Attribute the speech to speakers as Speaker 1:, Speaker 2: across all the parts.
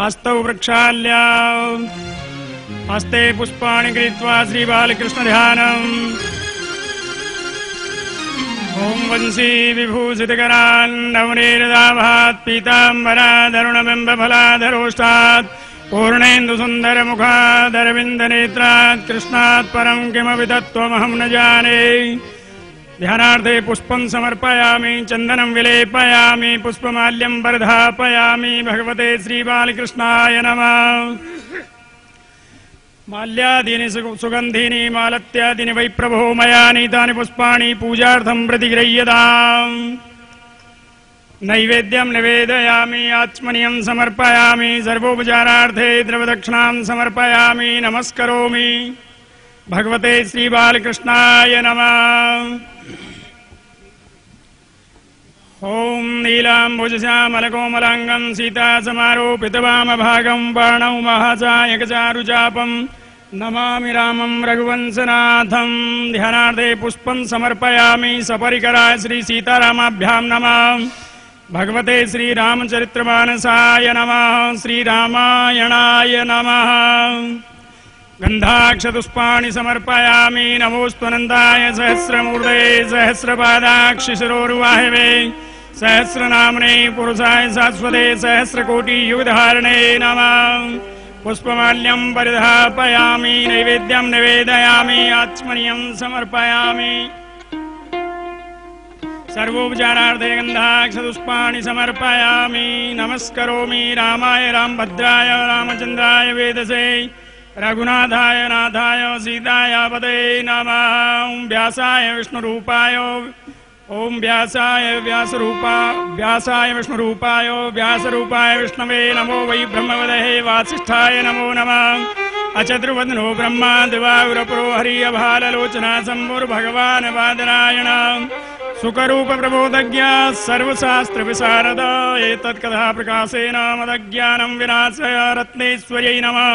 Speaker 1: हस्तौ वृक्षाल्या। हस्ते पुष्पाणि गृहीत्वा श्रीबालकृष्णध्यानम्। ॐ वंशी विभूषितकरान्, नवनीरदाभात् पीताम्बराधरुणबिम्बफलाधरोष्टात् पूर्णेन्दुसुन्दरमुखादरविन्दनेत्रात्, कृष्णात् परं किमपि तत्त्वमहं न जाने। ध्यानार्थे पुष्पं समर्पयामि, चन्दनं विलेपयामि, पुष्पमाल्यं वर्धापयामि भगवते श्रीबालकृष्णाय नमः। माल्यादीनि सुगन्धीनि, मालत्यादीनि वै प्रभो मया नीतानि पुष्पाणि पूजार्थं प्रतिगृह्यताम्। नैवेद्यं निवेदयामि, आत्मनियं समर्पयामि सर्वोपचारार्थे द्रवदक्षिणां समर्पयामि, नमस्करोमि। भगवते श्रीबालकृष्णाय नमः। ॐ नीलाम्बुजश्यामलकोमलाङ्गं सीतासमारोपितवामभागं बाणौ महाचायकचारुचापं नमामि रामं रघुवंशनाथं ध्यानार्थे पुष्पं समर्पयामि सपरिकराय श्रीसीतारामाभ्यां नमः। भगवते श्रीरामचरित्रमानसाय नमः। श्रीरामायणाय नमः। गन्धाक्षपुष्पाणि समर्पयामि। नमोऽस्त्वनन्दाय सहस्रमूर्धे सहस्रपादाक्षिशिरोरुवाहिवे सहस्रनाम्ने पुरुषाय शाश्वते सहस्रकोटियुगधारणे नमः। पुष्पमाल्यं परिधापयामि, नैवेद्यं निवेदयामि, आत्मनियं समर्पयामि। सर्वोपचारार्थे गन्धाक्षपुष्पाणि समर्पयामि, नमस्करोमि रामाय, रामभद्राय, रामचन्द्राय, वेदसे, रघुनाथाय, नाथाय सीताय पदे नमः। व्यासाय, विष्णुरूपाय ॐ व्यासाय व्यासरूपा, व्यासाय विष्णुरूपाय, व्यासरूपाय विष्णवे नमो वै ब्रह्मवदहे वासिष्ठाय नमो नमः। अचतुर्वदनो ब्रह्मा दिवागुरपुरो हरि अभाललोचना शम्भुर्भगवान् वादरायण। सुखरूप प्रबोधज्ञ सर्वशास्त्र विशारद एतत्कथा प्रकाशेन मदज्ञानं विनाशय रत्नेश्वर्यै नमः।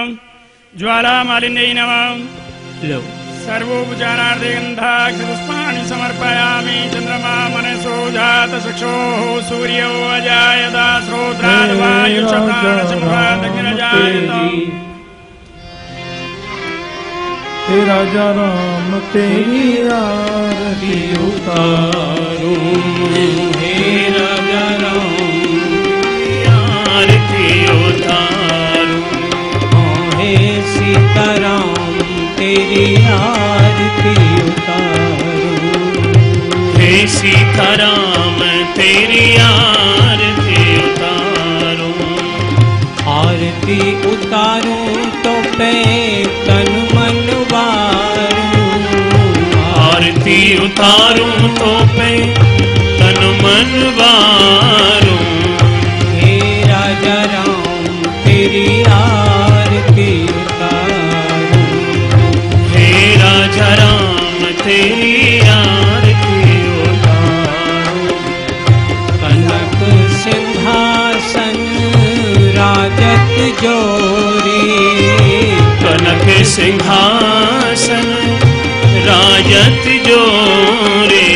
Speaker 1: ज्वालामालिन्यै नमः। सर्वोपचारार्थे गन्धाक्षपुष्पाणि समर्पयामि। चन्द्रमा मनसो जातचक्षोः सूर्यो अजायता श्रोत्राद्वायुषप्राणशम्भादग्निरजायत
Speaker 2: हे राजा राम तेरी आरती
Speaker 3: उतारूं। तेरी आरती उतारूं। हे सीताराम तेरी आरती उतारूं। आरती उतारूं तो पे तन मन वारूं आरती उतारूं तो पे तन मन वारूं हे राजा राम, तेरी आरती कनक सिंहासन, राजत जोरी। कनक सिंहासन, राजत जोरे।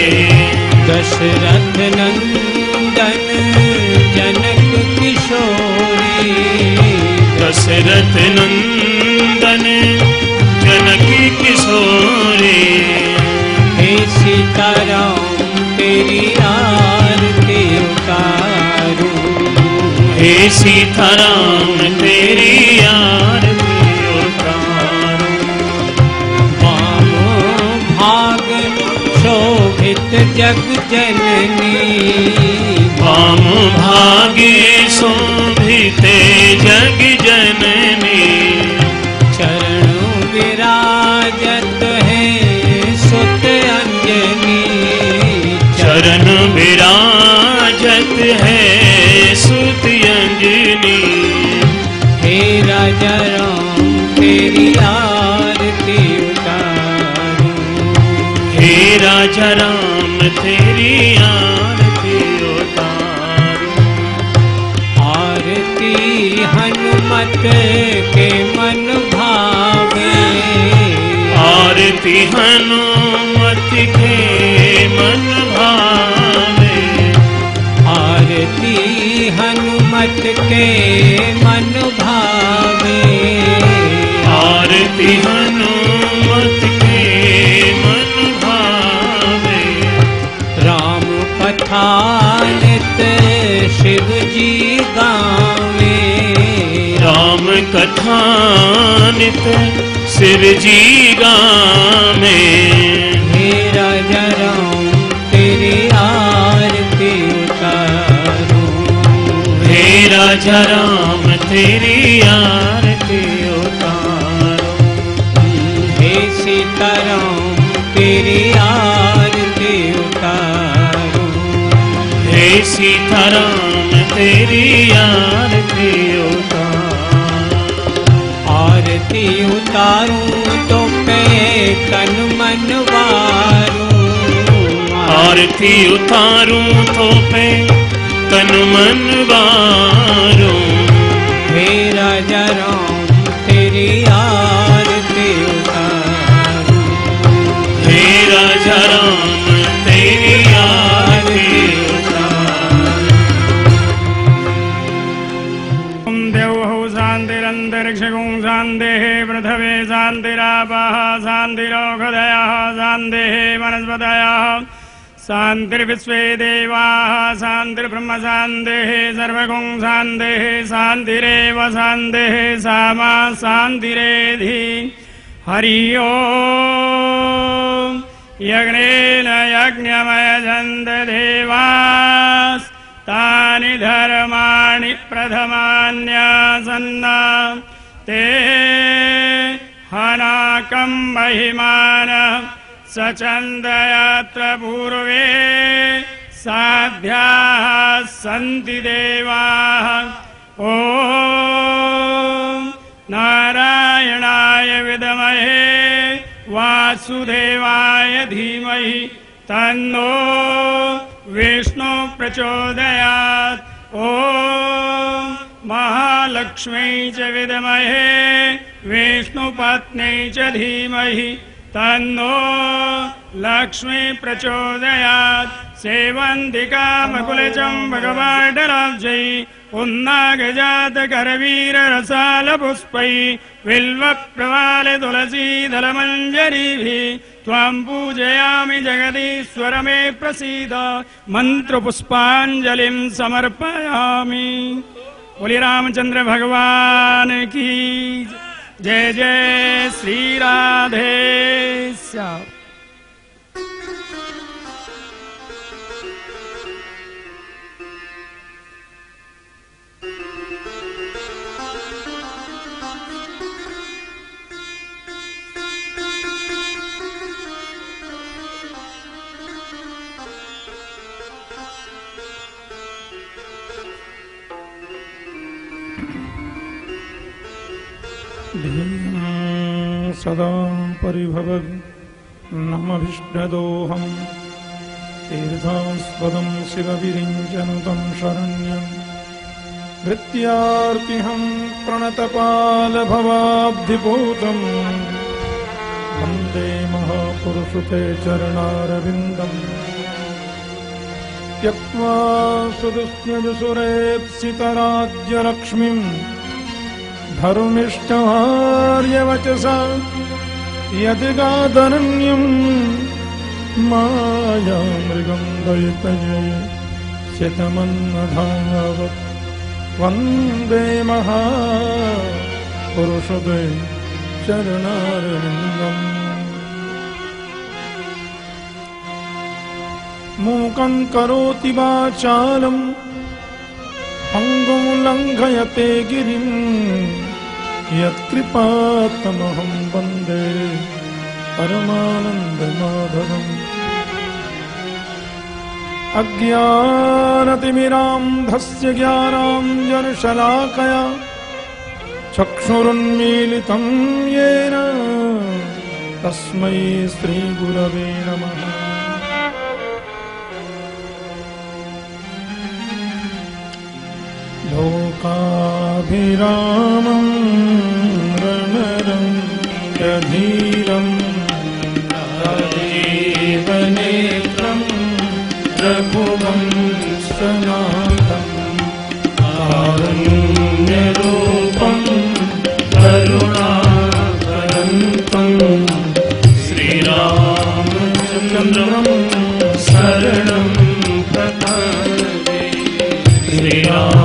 Speaker 3: दशरथ नंदन, जनक किशोरी। दशरथ नंदन, जनक किशोरी। सीताराम तेरी आरती उतारूं। हे सीताराम तेरी आरती उतारूं। वाम भाग शोभित जग जननी। वाम भागे शोभिते जग जननी। विराजत है सुत अंजनी। हे राजा राम तेरी आरती उतारूं। हे राजा राम तेरी आरती उतारूं। आरती हनुमत के मन भावे। आरती हनुमत के मन के मन भावे।
Speaker 4: आरती हनुमत के मन भावे।
Speaker 3: राम कथानित शिव जी गावे।
Speaker 4: राम कथानित शिव जी गामे
Speaker 3: राजा राम, तेरी आरती उतारो।
Speaker 4: हे
Speaker 3: सीताराम, तेरी आरती उतारूं।
Speaker 4: हे सीताराम, तेरी आरती उतारो।
Speaker 3: आरती उतारूं तो पे तन मन वारूं।
Speaker 4: आरती उतारूं तो पे तन मन
Speaker 3: बारो। राजा राम
Speaker 1: शान्तिर्विश्वे देवाः शान्तिर्ब्रह्म शान्तिः सर्वगुं शान्तिः शान्तिरेव शान्तिः सामा शान्तिरेधि। हरि यज्ञेन यज्ञमयजन्त देवास्तानि धर्माणि प्रथमान्यासन्न। ते हनाकं महिमान स चन्दयत्र पूर्वे साध्याः सन्ति देवाः। ॐ नारायणाय विद्महे वासुदेवाय धीमहि तन्नो विष्णु प्रचोदयात्। ॐ महालक्ष्मी च विद्महे विष्णुपत्नी च धीमहि तन्नो लक्ष्मी प्रचोदयात्। सेवन्तिकामकुलचं भगवाडराब्जै उन्नागजातकरवीररसालपुष्पै बिल्वप्रवाल तुलसीदलमञ्जरीभिः त्वां पूजयामि जगदीश्वर मे प्रसीद। मन्त्रपुष्पाञ्जलिं समर्पयामि। बोले रामचंद्र भगवान की जय जय श्री राधे श्याम
Speaker 2: सदा परिभवग् नमभिष्टदोऽहम् तीर्थास्पदं शिवविरिञ्चनुतं शरण्यम् भृत्यार्तिहं प्रणतपालभवाब्धिपूतम् वन्दे महापुरुषुते चरणारविन्दम् त्यक्त्वा सुदुष्यजुसुरेप्सितराज्यलक्ष्मीम् धर्मिष्टार्यवचसा यदि गाधरण्यम् माया मृगम् दयितये शितमन्नधा वन्दे महा पुरुषदे चरणम् मोकं करोति वाचालम् अङ्गुम् लङ्घयते गिरिम्। यत्कृपात्तमहं वन्दे परमानन्दमाधवम्। अज्ञानतिमिरान्धस्य ज्ञानाञ्जनशलाकया चक्षुरुन्मीलितं येन तस्मै श्रीगुरवे नमः रामम् रणरं रधीरं राजीवनेत्रं रघुवं सनातम् आरुण्यरूपं करुणाकरन्तं श्रीरामचन्द्रं शरणं
Speaker 4: प्रपदे
Speaker 2: श्रीराम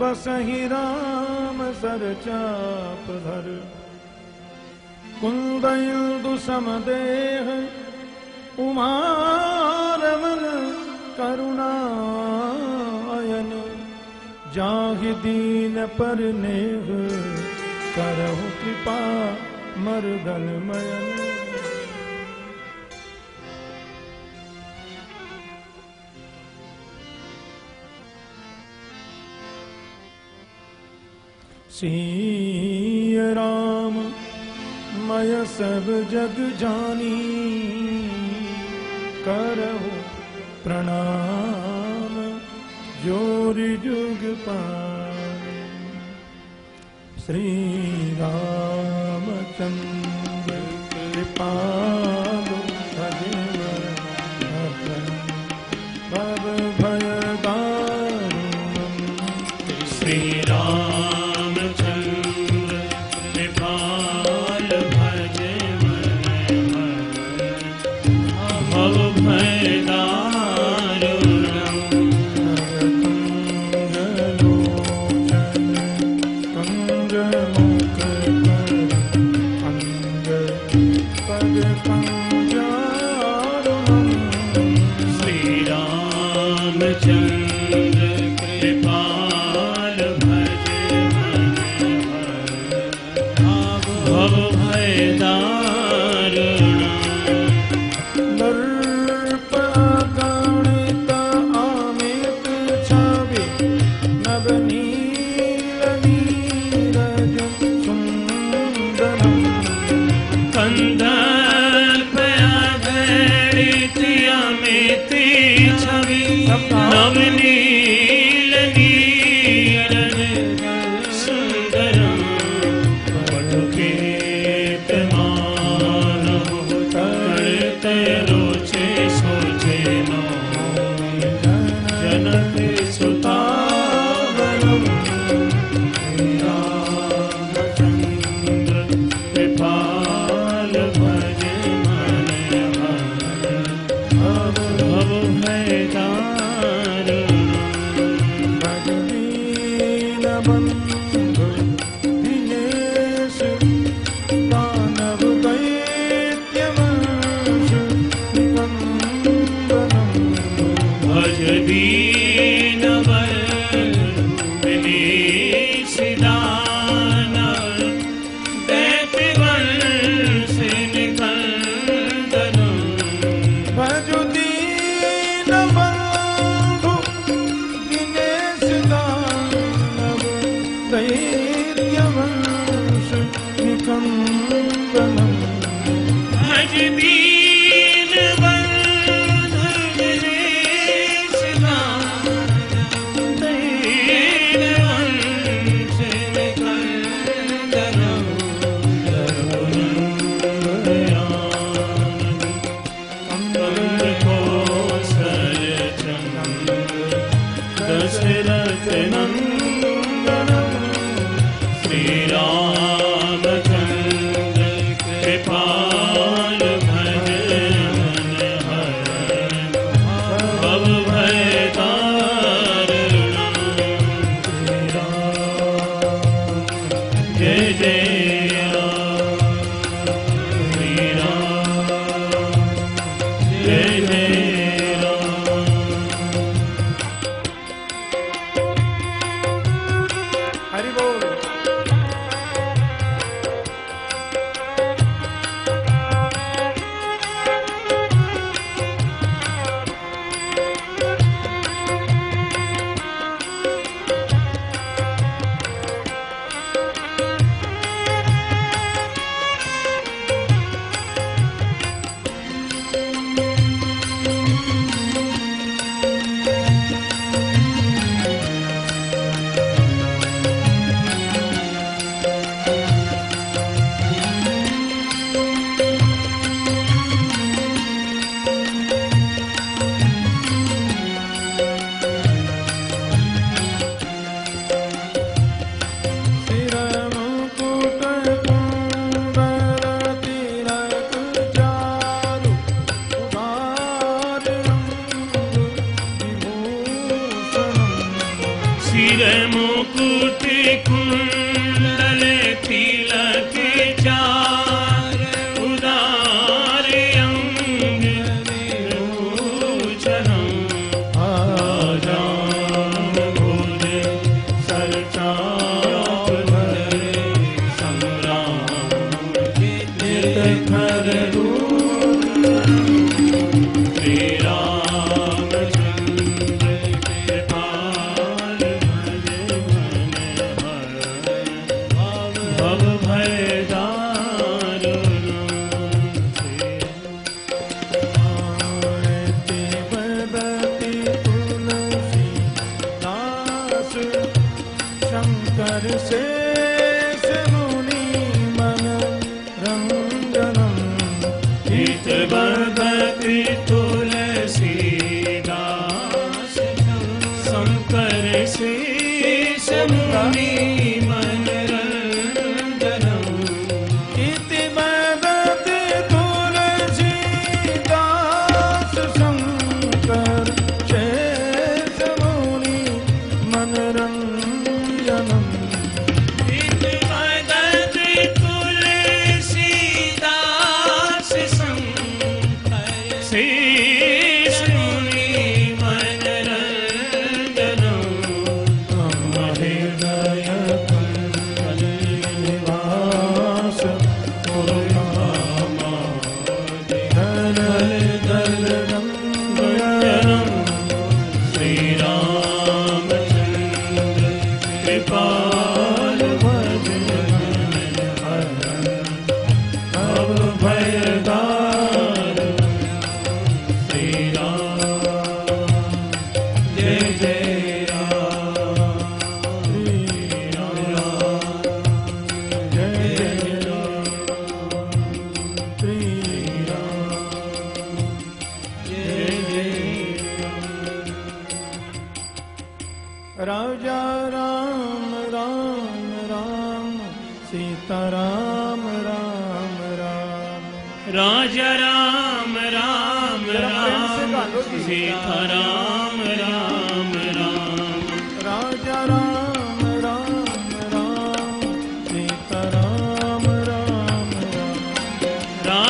Speaker 2: बस ही
Speaker 4: राम सर चाप धर। कुन्दयुन्दु समदेह उमारमन करुणायन जाहि दीन पर नेह, करहु कृपा मरदन मयन सिंह राम मय सब जग जानी। करहु प्रणाम ज़ोर जुग पानी। श्री रामचंद्र कृपा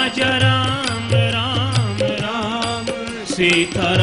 Speaker 4: राजा राम राम राम सीता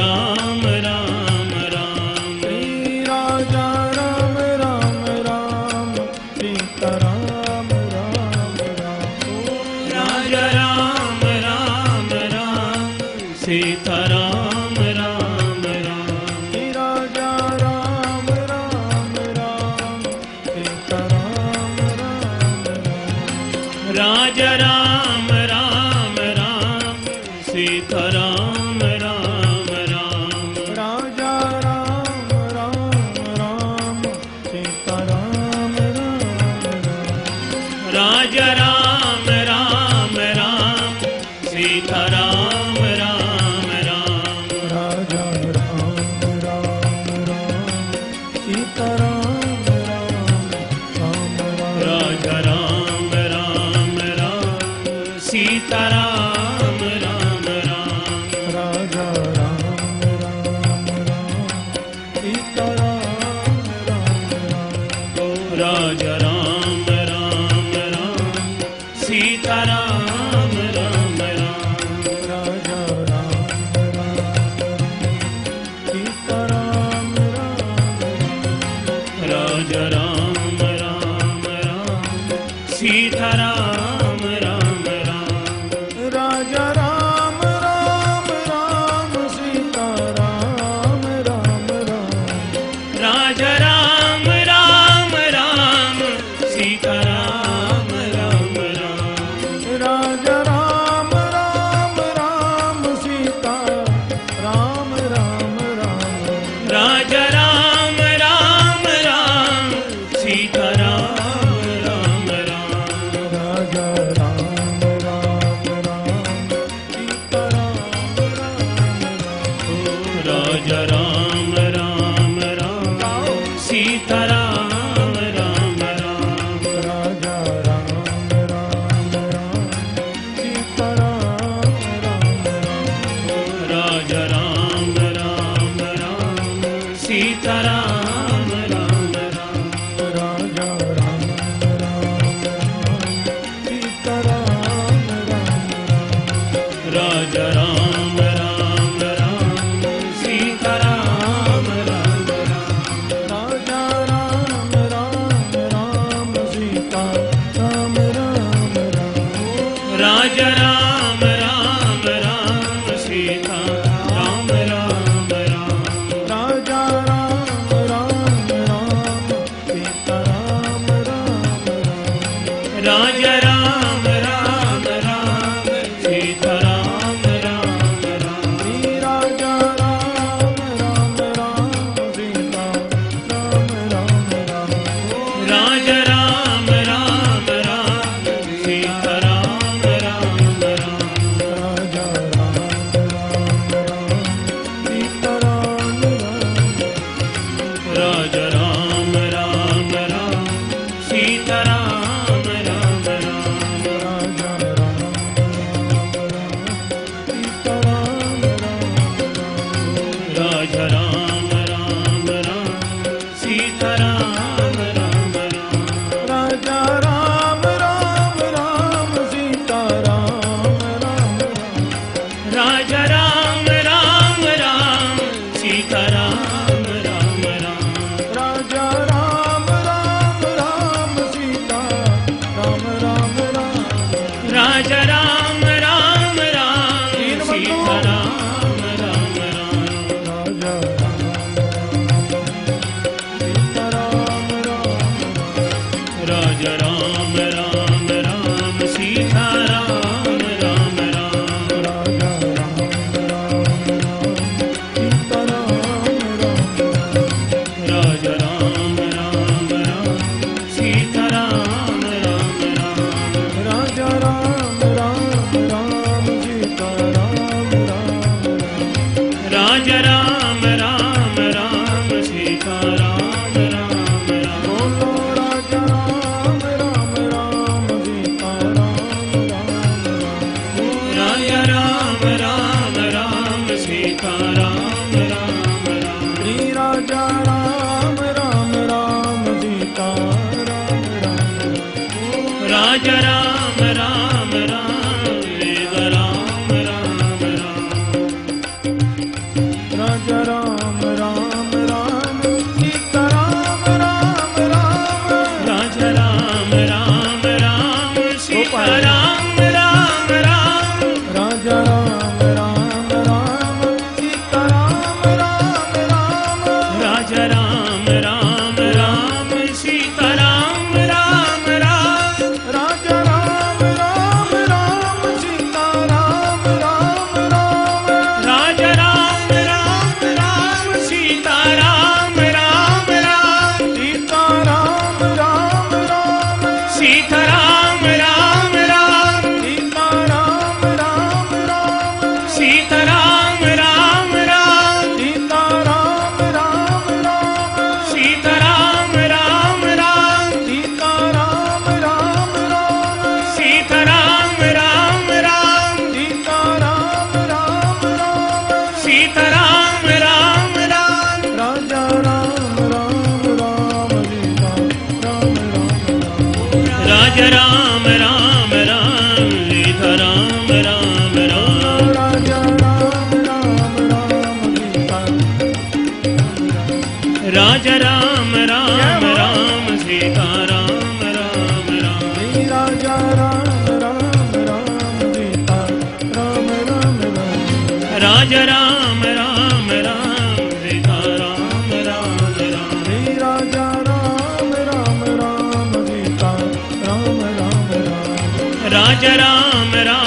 Speaker 2: राज राम राम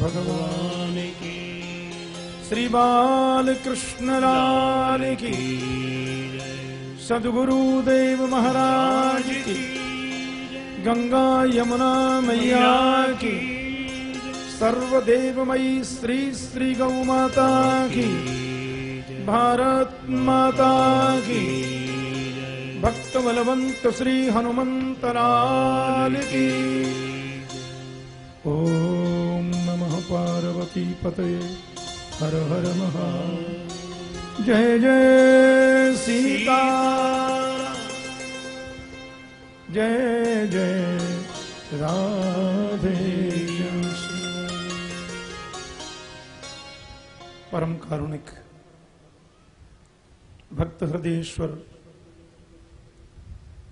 Speaker 2: भगवान की। श्री बाल कृष्ण लाल की। सदगुरु देव महाराज की। गंगा यमुना मैया की। सर्वदेवमयी श्री श्री गौ माता की। भारत माता की। भक्त बलवंत श्री हनुमंत लाल की। पते हर हर महा। जय जय सीता। जय जय राधे परम कारुणिक भक्त हृदयेश्वर,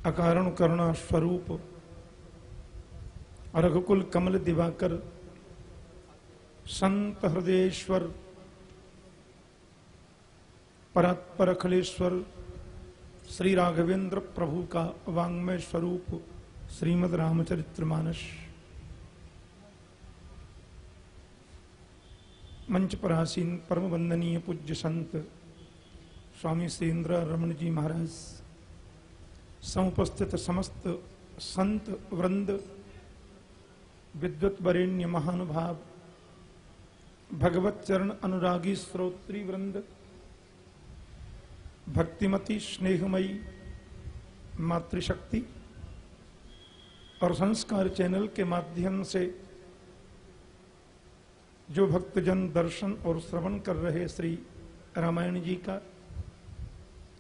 Speaker 2: अकारण करुणा स्वरूप रघुकुल कमल दिवाकर संत हृदयेश्वर परात्पर अखिलेश्वर, श्री राघवेंद्र प्रभु का वांग्मय स्वरूप, श्रीमद रामचरित्र मानस। मंच पर आसीन परम वंदनीय पूज्य संत, स्वामी श्रीन्द्र रमण जी महाराज, समुपस्थित समस्त संत वृंद विद्वत वरेण्य महानुभाव भगवत चरण अनुरागी श्रोत्री वृंद, भक्तिमती स्नेहमयी मातृशक्ति और संस्कार चैनल के माध्यम से जो भक्तजन दर्शन और श्रवण कर रहे श्री रामायण जी का,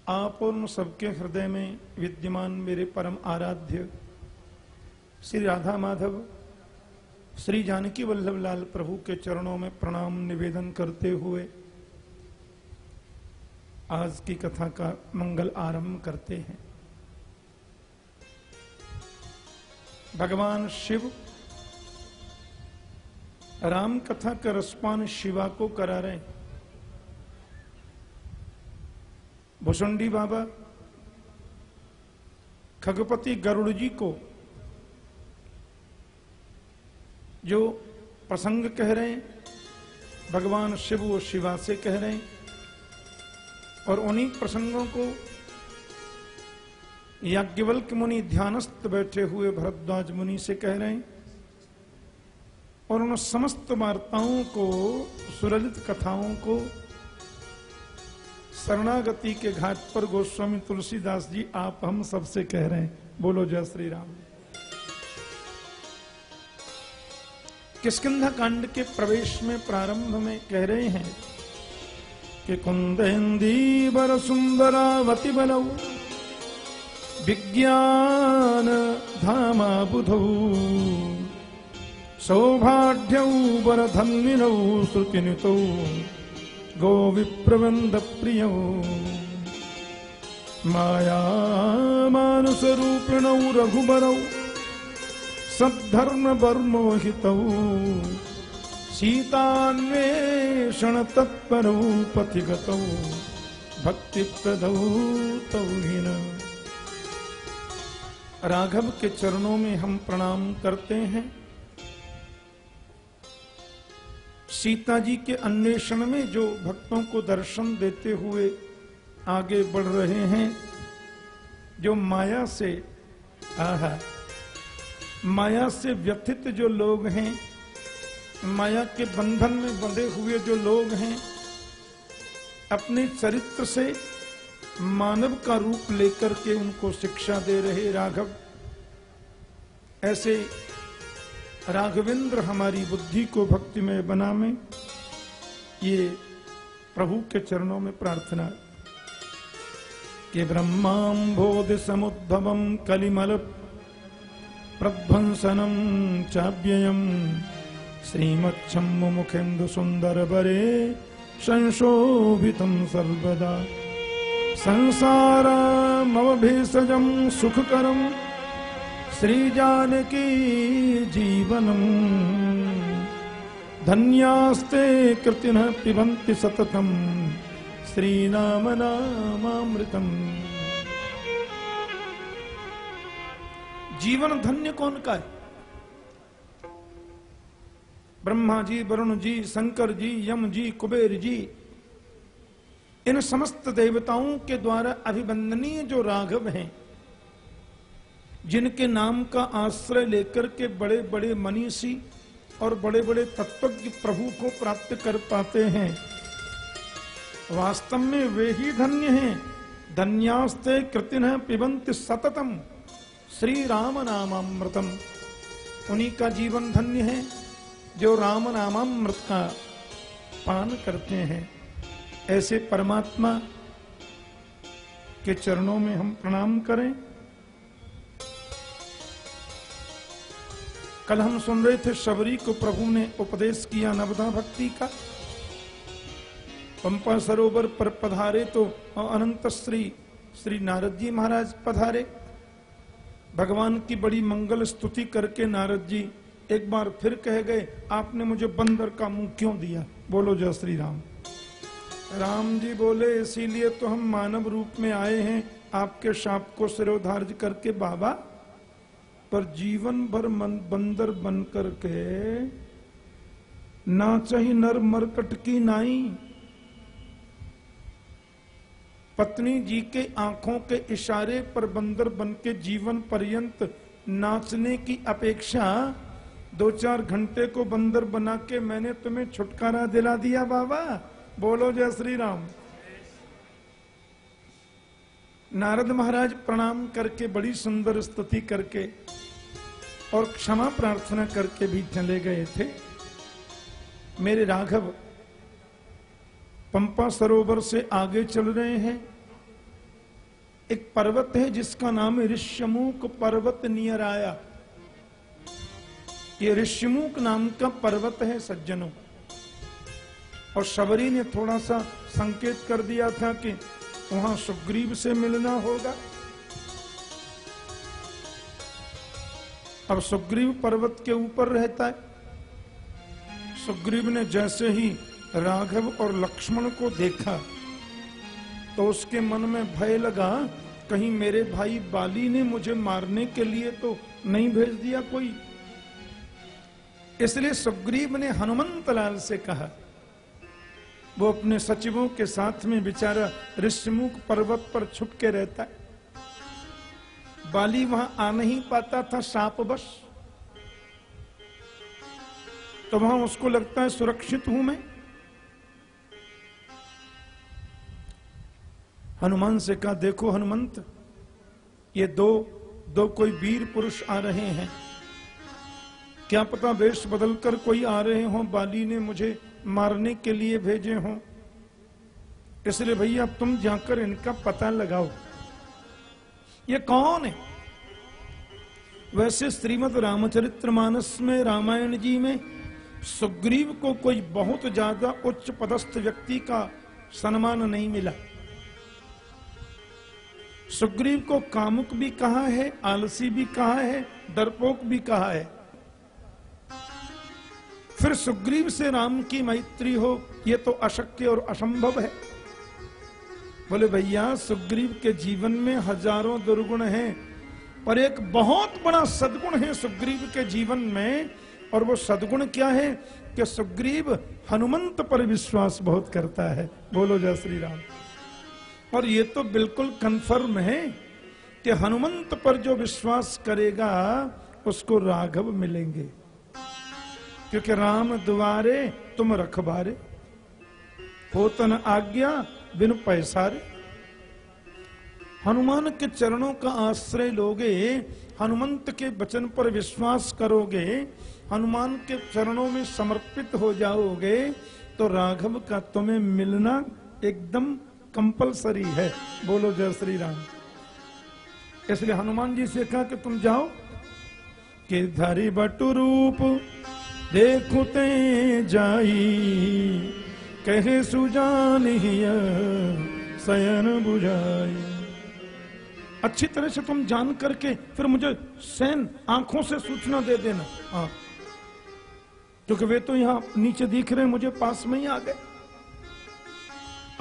Speaker 2: आप और उन सबके हृदय में विद्यमान मेरे परम आराध्य श्री राधा माधव श्री जानकी वल्लभ लाल प्रभु के चरणों में प्रणाम निवेदन करते हुए आज की कथा का मंगल आरंभ करते हैं। भगवान शिव राम कथा का रसपान शिवा को करा रहे भुसुंडी बाबा खगपति गरुड़ जी को जो प्रसंग कह रहे हैं, भगवान शिव वो शिवा से कह रहे हैं, और उन्हीं प्रसंगों को याज्ञवल्क मुनि ध्यानस्थ बैठे हुए भरद्वाज मुनि से कह रहे हैं, और उन समस्त वार्ताओं को सुललित कथाओं को, शरणागति के घाट पर गोस्वामी तुलसीदास जी, आप हम सबसे कह रहे हैं। बोलो जय श्री राम। किसकिधा कांड के प्रवेश में प्रारंभ में कह रहे हैं कि कुंदेन्दी बर सुंदरावती बलऊ विज्ञान धामा बुधौ सौभाढ्यौ बर धन्विनौ श्रुतिनितौ गो विप्रवंद प्रियौ। माया मानुष रूपिणौ रघुबरौ सद्धर्म बर्मोहितौ सीतान्वेषण तत्परौ पथिगतौ भक्तिप्रदौ तौ हिन। राघव के चरणों में हम प्रणाम करते हैं। सीता जी के अन्वेषण में जो भक्तों को दर्शन देते हुए आगे बढ़ रहे हैं, जो माया से, आहा माया से व्यथित जो लोग हैं, माया के बंधन में बंधे हुए जो लोग हैं, अपने चरित्र से मानव का रूप लेकर के उनको शिक्षा दे रहे राघव। ऐसे राघवेंद्र हमारी बुद्धि को भक्ति में बना में ये प्रभु के चरणों में प्रार्थना। कि ब्रह्माम्भोध समुद्भवम कलिमल प्रध्वंसनम चाव्ययम श्रीमच्छम मुखेन्दु सुंदर बरे संशोभितम सर्वदा। संसारमवभेषजम सुखकरम श्री जानकी जीवनम धन्यास्ते कृतिन पिबन्ति सततम श्रीनाम जीवन धन्य कौन का है? ब्रह्मा जी, वरुण जी, शंकर जी, यम जी, कुबेर जी, इन समस्त देवताओं के द्वारा अभिवंदनीय जो राघव हैं, जिनके नाम का आश्रय लेकर के बड़े बड़े मनीषी और बड़े बड़े तत्वज्ञ प्रभु को प्राप्त कर पाते हैं, वास्तव में वे ही धन्य हैं। धन्यास्ते कृतिन पिबंत सततम। श्री राम नामामृतम उन्हीं का जीवन धन्य है, जो राम नामामृत का पान करते हैं। ऐसे परमात्मा के चरणों में हम प्रणाम करें। कल हम सुन रहे थे शबरी को प्रभु ने उपदेश किया नवदा भक्ति का। पंपा सरोवर पर पधारे तो अनंत श्री श्री नारद जी महाराज पधारे। भगवान की बड़ी मंगल स्तुति करके नारद जी एक बार फिर कह गए, आपने मुझे बंदर का मुँह क्यों दिया? बोलो, जय श्री राम। राम जी बोले, इसीलिए तो हम मानव रूप में आए हैं, आपके शाप को सिरोधार्ज करके बाबा, पर जीवन भर मन बंदर बन करके ना चाही नर मरकट की नाई पत्नी जी के आँखों के इशारे पर बंदर बन के जीवन पर्यंत नाचने की अपेक्षा दो चार घंटे को बंदर बना के मैंने तुम्हें छुटकारा दिला दिया, बाबा। बोलो जय श्री राम नारद महाराज प्रणाम करके, बड़ी सुंदर स्तुति करके और क्षमा प्रार्थना करके भी चले गए थे। मेरे राघव पंपा सरोवर से आगे चल रहे हैं। एक पर्वत है जिसका नाम है ऋष्यमुख पर्वत नियर आया ये ऋष्यमुख नाम का पर्वत है सज्जनों। और शबरी ने थोड़ा सा संकेत कर दिया था कि वहाँ सुग्रीव से मिलना होगा। अब सुग्रीव पर्वत के ऊपर रहता है। सुग्रीव ने जैसे ही राघव और लक्ष्मण को देखा तो उसके मन में भय लगा, कहीं मेरे भाई बाली ने मुझे मारने के लिए तो नहीं भेज दिया कोई? इसलिए सुग्रीव ने हनुमंत लाल से कहा, वो अपने सचिवों के साथ में बेचारा ऋषमुख पर्वत पर छुप के रहता है। बाली वहाँ आ नहीं पाता था साप बस तो वहाँ उसको लगता है सुरक्षित हूँ मैं। हनुमान से कहा, देखो हनुमंत, ये दो दो कोई वीर पुरुष आ रहे हैं। क्या पता वेश बदलकर कोई आ रहे हो, बाली ने मुझे मारने के लिए भेजे हों। इसलिए भैया तुम जाकर इनका पता लगाओ। ये कौन है? वैसे श्रीमद रामचरित्र मानस में, रामायण जी में, सुग्रीव को कोई बहुत ज़्यादा उच्च पदस्थ व्यक्ति का सम्मान नहीं मिला। सुग्रीव को कामुक भी कहा है, आलसी भी कहा है, डरपोक भी कहा है। फिर सुग्रीव से राम की मैत्री हो यह तो अशक्य और असंभव है। बोले, भैया, सुग्रीव के जीवन में हज़ारों दुर्गुण हैं, पर एक बहुत बड़ा सदगुण है सुग्रीव के जीवन में, और वो सदगुण क्या है कि सुग्रीव हनुमंत पर विश्वास बहुत करता है। बोलो, जय श्री राम। और ये तो बिल्कुल कंफर्म है कि हनुमंत पर जो विश्वास करेगा, उसको राघव मिलेंगे। क्योंकि राम द्वारे तुम रखबारे होतन आज्ञा बिन पैसारे। हनुमान के चरणों का आश्रय लोगे, हनुमंत के वचन पर विश्वास करोगे, हनुमान के चरणों में समर्पित हो जाओगे तो राघव का तुम्हें मिलना एकदम कंपलसरी है। बोलो जय श्री राम इसलिए हनुमान जी से कहा कि तुम जाओ, कि धरी बटु रूप देखुते जाई कहे सुजान सयन बुझाई। अच्छी तरह से तुम जान करके फिर मुझे सैन आँखों से सूचना दे देना। हाँ क्योंकि वे तो यहाँ नीचे दिख रहे हैं, मुझे पास में ही आ गए।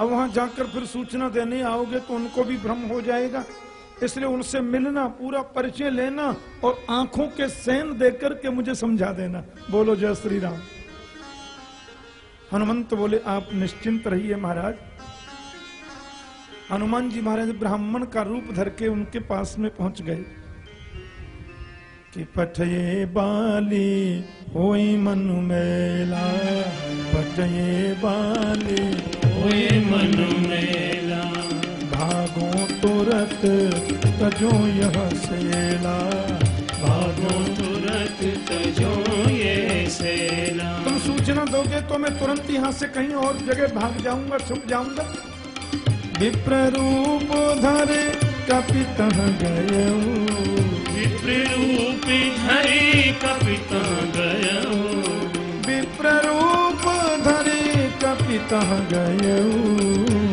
Speaker 2: अब वहाँ जाकर फिर सूचना देने आओगे तो उनको भी भ्रम हो जाएगा। इसलिए उनसे मिलना, पूरा परिचय लेना और आँखों के सैन देकर के मुझे समझा देना। बोलो, जय श्री राम हनुमंत बोले, आप निश्चिंत रहिए महाराज। हनुमान जी महाराज ब्राह्मण का रूप धर के उनके पास में पहुँच गए। कि पठये बाली, होई मनु मेला पठये बाली।
Speaker 4: होए मन मेला।
Speaker 2: भागो तुरत तजो यह सेला।
Speaker 4: भागो तुरत तजो ये सेना
Speaker 2: तुम सूचना दोगे तो मैं तुरंत यहाँ से कहीं और जगह भाग जाऊँगा छुप जाऊँगा। विप्र रूप धरे कपित गए
Speaker 4: विप्र रूप धरी कपिता गया।
Speaker 2: विप्र रूप धरे कपित गए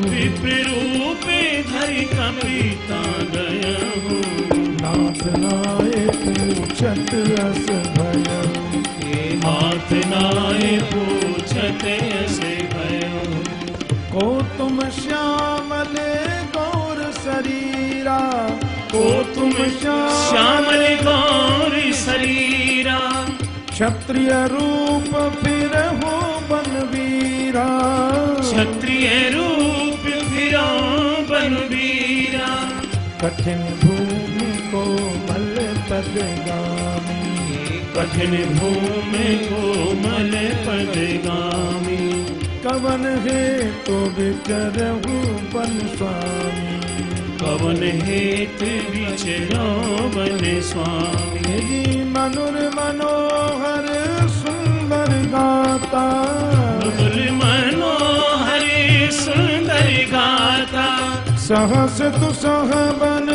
Speaker 4: विप्र रूपी धरी कपिता गया
Speaker 2: नाथ नायक उचत रस भय
Speaker 4: नाथ नाय पूछत से भयो
Speaker 2: को तुम श्यामले गौर शरीरा
Speaker 4: को तुम श्यामल गौर शरीरा।
Speaker 2: क्षत्रिय रूप फिर हो बनवीरा
Speaker 4: क्षत्रिय रूप फिरा बनवीरा
Speaker 2: कठिन भूमि को मल पदगामी।
Speaker 4: कठिन भूमि कोमल पदगामी।
Speaker 2: कवन है तो विचरहु बन स्वामी।
Speaker 4: पवन हेत विचरो बन स्वामी।
Speaker 2: मनुर मनोहर गाता।
Speaker 4: मधुर मनोहरी सुंदर गाता।
Speaker 2: सहस तु सह बन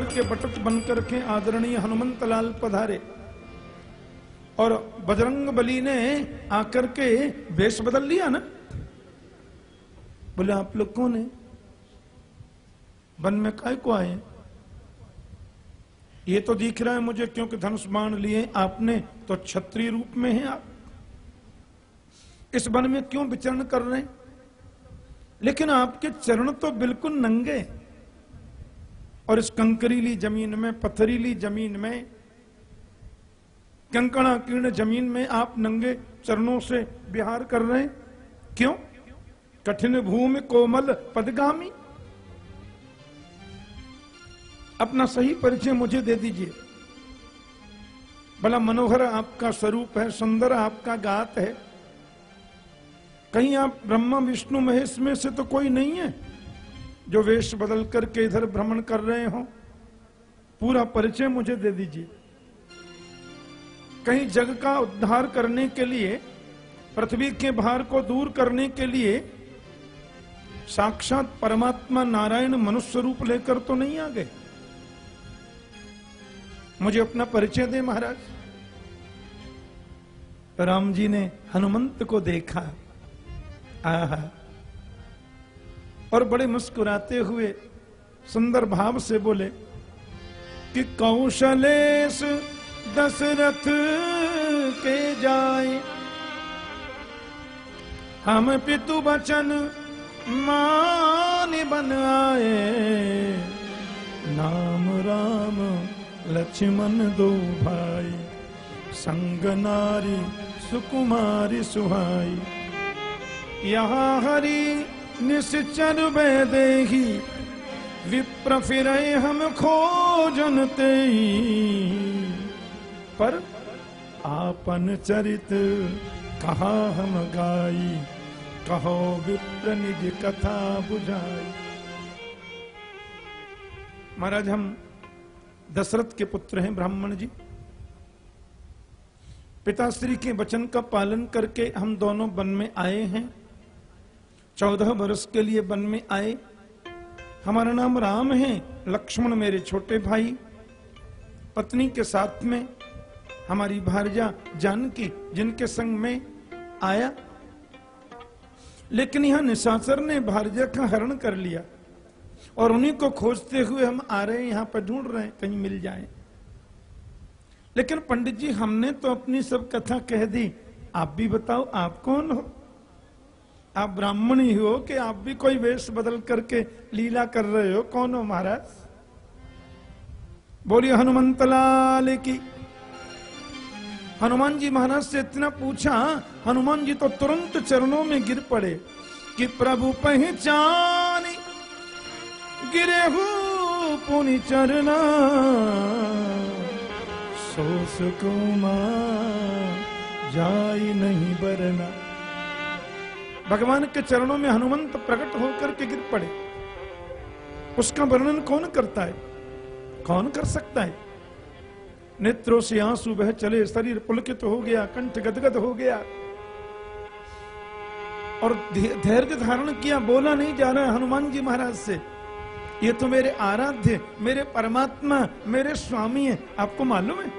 Speaker 2: बना करके बटक बन करके आदरणीय हनुमंत लाल पधारे। और बजरंग बली ने आकर के वेश बदल लिया ना? बोले, आप लोग कौन है? वन में काय को आए ये तो दिख रहा है मुझे, क्योंकि धनुष बाण लिए आपने तो क्षत्रिय रूप में हैं आप। इस वन में क्यों विचरण कर रहे हैं? लेकिन आपके चरण तो बिल्कुल नंगे हैं। और इस कंकरीली ज़मीन में, पथरीली ज़मीन में कंकड़ा कीर्ण ज़मीन में आप नंगे चरणों से विहार कर रहे हैं। क्यों? कठिन भूमि कोमल पदगामी। अपना सही परिचय मुझे दे दीजिए। भला मनोहर आपका स्वरूप है, सुंदर आपका गात है। कहीं आप ब्रह्मा, विष्णु, महेश में से तो कोई नहीं है। जो वेश बदल करके इधर भ्रमण कर रहे हो, पूरा परिचय मुझे दे दीजिए। कहीं जग का उद्धार करने के लिए, पृथ्वी के भार को दूर करने के लिए, साक्षात परमात्मा नारायण मनुष्य रूप लेकर तो नहीं आ गए? मुझे अपना परिचय दे महाराज। राम जी ने हनुमंत को देखा। आहा। और बड़े मुस्कुराते हुए सुंदर भाव से बोले कि कौशलेश दशरथ के जाए। हम पितु बचन मान बन आए। नाम राम लक्ष्मण दो भाई, संग नारी सुकुमारी सुहाई। यहाँ हरि निश्चर देही विप्र फिर हम खोजनते पर आपन चरित कहा हम गाई? कहो विप्र निज कथा बुझाई। महाराज, हम दशरथ के पुत्र हैं ब्राह्मण जी। पिताश्री के वचन का पालन करके हम दोनों वन में आए हैं। चौदह वर्ष के लिए वन में आए। हमारा नाम राम है, लक्ष्मण मेरे छोटे भाई। पत्नी के साथ में हमारी भारजा जानकी, जिनके संग में आया। लेकिन यहाँ निशाचर ने भारजा का हरण कर लिया और उन्हीं को खोजते हुए हम आ रहे हैं, यहाँ पर ढूंढ रहे हैं, कहीं मिल जाए। लेकिन पंडित जी, हमने तो अपनी सब कथा कह दी। आप भी बताओ, आप कौन हो? आप ब्राह्मण ही हो कि आप भी कोई वेश बदल करके लीला कर रहे हो? कौन हो महाराज? बोलिए, हनुमंत लाल की। हनुमान जी महाराज से इतना पूछा, हनुमान जी तो तुरंत चरणों में गिर पड़े कि प्रभु पहचान गिरे हु पुनि चरना। सोस कुमार जाई नहीं बरना। भगवान के चरणों में हनुमंत प्रकट होकर के गिर पड़े। उसका वर्णन कौन करता है? कौन कर सकता है? नेत्रों से आँसू बह चले, शरीर पुलकित तो हो गया, कंठ गदगद हो गया। और धैर्य धारण किया, बोला नहीं जा रहा हनुमान जी महाराज से। ये तो मेरे आराध्य, मेरे परमात्मा, मेरे स्वामी है, आपको मालूम है?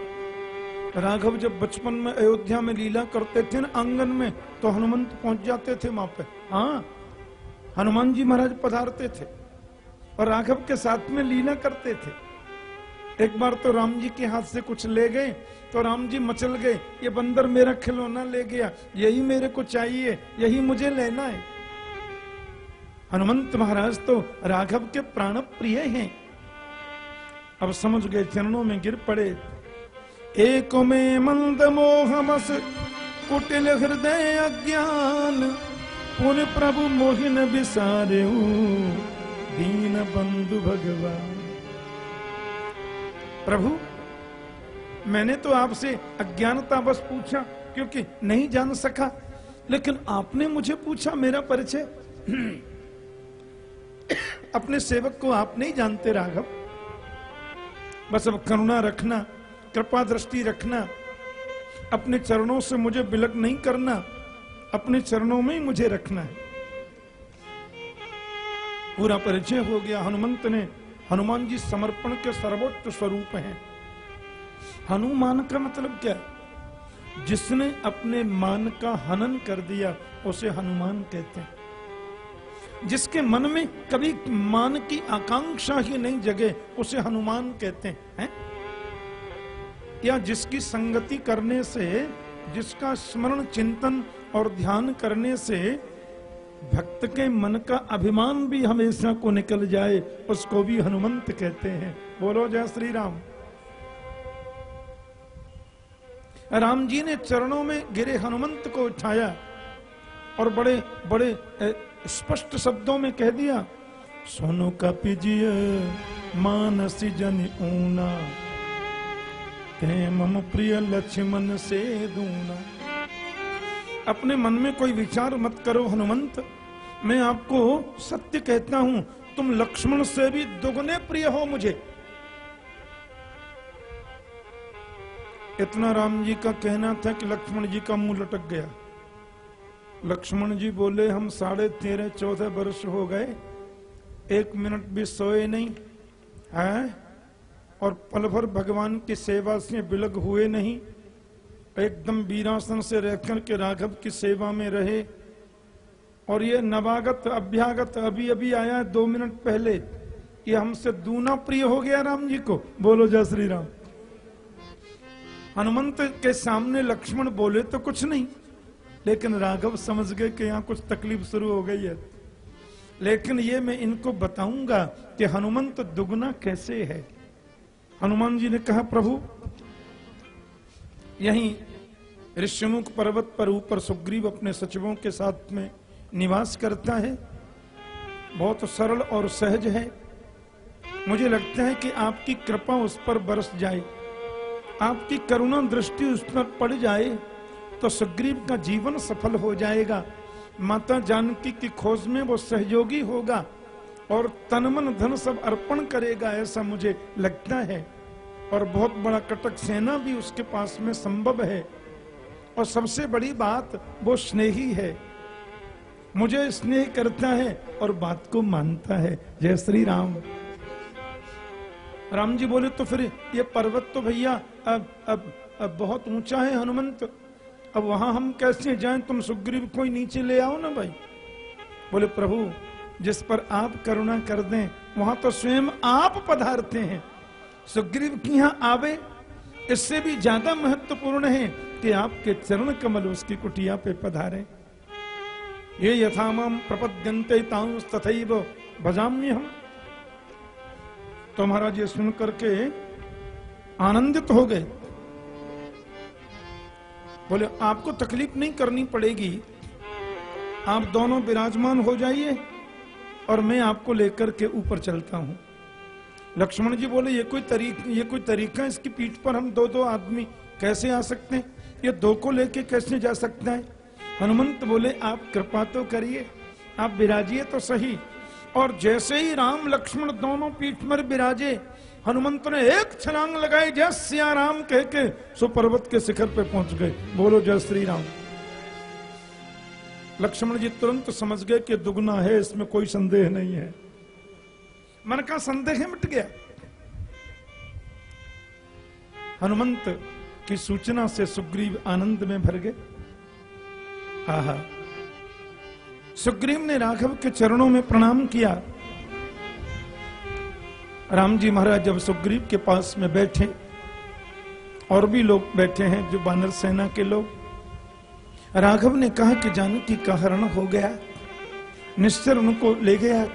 Speaker 2: राघव जब बचपन में अयोध्या में लीला करते थे ना आँगन में तो हनुमंत पहुँच जाते थे वहाँ पे। हाँ हनुमान जी महाराज पधारते थे और राघव के साथ में लीला करते थे। एक बार तो राम जी के हाथ से कुछ ले गए तो राम जी मचल गए, ये बंदर मेरा खिलौना ले गया, यही मेरे को चाहिए, यही मुझे लेना है। हनुमंत महाराज तो राघव के प्राण प्रिय हैं। अब समझ गए, चरणों में गिर पड़े। एक में मंद मोहमस कुटिल हृदय अज्ञान। पुन प्रभु मोहिन विसारे दीन बंधु भगवान। प्रभु, मैंने तो आपसे अज्ञानता बस पूछा, क्योंकि नहीं जान सका, लेकिन आपने मुझे पूछा मेरा परिचय। अपने सेवक को आप नहीं जानते, राघव। बस अब करुणा रखना कृपा दृष्टि रखना। अपने चरणों से मुझे बिलक नहीं करना। अपने चरणों में ही मुझे रखना है। पूरा परिचय हो गया। हनुमंत ने हनुमान जी समर्पण के सर्वोच्च स्वरूप हैं। हनुमान का मतलब क्या? है जिसने अपने मान का हनन कर दिया, उसे हनुमान कहते हैं। जिसके मन में कभी मान की आकांक्षा ही नहीं जगे, उसे हनुमान कहते हैं? या जिसकी संगति करने से, जिसका स्मरण, चिंतन और ध्यान करने से भक्त के मन का अभिमान भी हमेशा को निकल जाए, उसको भी हनुमंत कहते हैं। बोलो जय श्री राम राम जी ने चरणों में गिरे हनुमंत को उठाया और बड़े बड़े स्पष्ट शब्दों में कह दिया, सोनो का पिजिय, मानसी जन ऊना ते मम प्रिय लक्ष्मण से दूना। अपने मन में कोई विचार मत करो, हनुमंत। मैं आपको सत्य कहता हूँ, तुम लक्ष्मण से भी दुगने प्रिय हो मुझे। इतना राम जी का कहना था कि लक्ष्मण जी का मुँह लटक गया। लक्ष्मण जी बोले, हम साढ़े तेरह, चौदह वर्ष हो गए। एक मिनट भी सोए नहीं, है? और पल भर भगवान की सेवा से बिलग हुए नहीं, एकदम वीरासन से रहकर के राघव की सेवा में रहे। और ये नवागत अभ्यागत अभी अभी आया है दो मिनट पहले। ये हमसे दूना प्रिय हो गया राम जी को। बोलो जय श्री राम। हनुमंत के सामने लक्ष्मण बोले तो कुछ नहीं, लेकिन राघव समझ गए कि यहाँ कुछ तकलीफ़ शुरू हो गई है। लेकिन ये मैं इनको बताऊँगा कि हनुमंत दुगना कैसे है। हनुमान जी ने कहा, प्रभु, यहीं ऋषिमुख पर्वत पर ऊपर सुग्रीव अपने सचिवों के साथ में निवास करता है। बहुत सरल और सहज है। मुझे लगता है कि आपकी कृपा उस पर बरस जाए। आपकी करुणा दृष्टि उस पर पड़ जाए तो सुग्रीव का जीवन सफल हो जाएगा। माता जानकी की खोज में वो सहयोगी होगा। और तन मन धन सब अर्पण करेगा, ऐसा मुझे लगता है। और बहुत बड़ा कटक सेना भी उसके पास में संभव है। और सबसे बड़ी बात, वो स्नेही है। मुझे स्नेह करता है और बात को मानता है। जय श्री राम। राम जी बोले तो फिर ये पर्वत तो भैया, अब अब अब बहुत ऊँचा है हनुमंत। अब वहाँ हम कैसे जाएँ? तुम सुग्रीव कोई नीचे ले आओ ना भाई। बोले, प्रभु जिस पर आप करुणा कर दें, वहाँ तो स्वयं आप पधारते हैं। सुग्रीव की यहाँ आवे, इससे भी ज़्यादा महत्वपूर्ण है कि आपके चरण कमल उसकी कुटिया पे पधारे। ये यथामाम प्रपद्यंते तथैव भजाम्य हम तो महाराज, ये सुन करके आनंदित हो गए। बोले, आपको तकलीफ़ नहीं करनी पड़ेगी। आप दोनों विराजमान हो जाइए। और मैं आपको लेकर के ऊपर चलता हूँ। लक्ष्मण जी बोले, ये कोई तरीक, ये कोई तरीका इसकी पीठ पर? हम दो दो आदमी कैसे आ सकते हैं? ये दो को लेके कैसे जा सकते हैं? हनुमंत बोले, आप कृपा तो करिए, आप विराजिए तो सही। और जैसे ही राम लक्ष्मण दोनों पीठ पर विराजे, हनुमंत ने एक छलांग लगाई, जय सिया राम कह के सो पर्वत के शिखर पे पहुँच गए। बोलो, जय श्री राम। लक्ष्मण जी तुरंत समझ गए कि दुगना है, इसमें कोई संदेह नहीं है। मन का संदेह मिट गया। हनुमंत की सूचना से सुग्रीव आनंद में भर गए। आहा। सुग्रीव ने राघव के चरणों में प्रणाम किया। राम जी महाराज जब सुग्रीव के पास में बैठे, और भी लोग बैठे हैं, जो बानर सेना के लोग राघव ने कहा कि जानकी का हरण हो गया। निश्चर उनको ले गया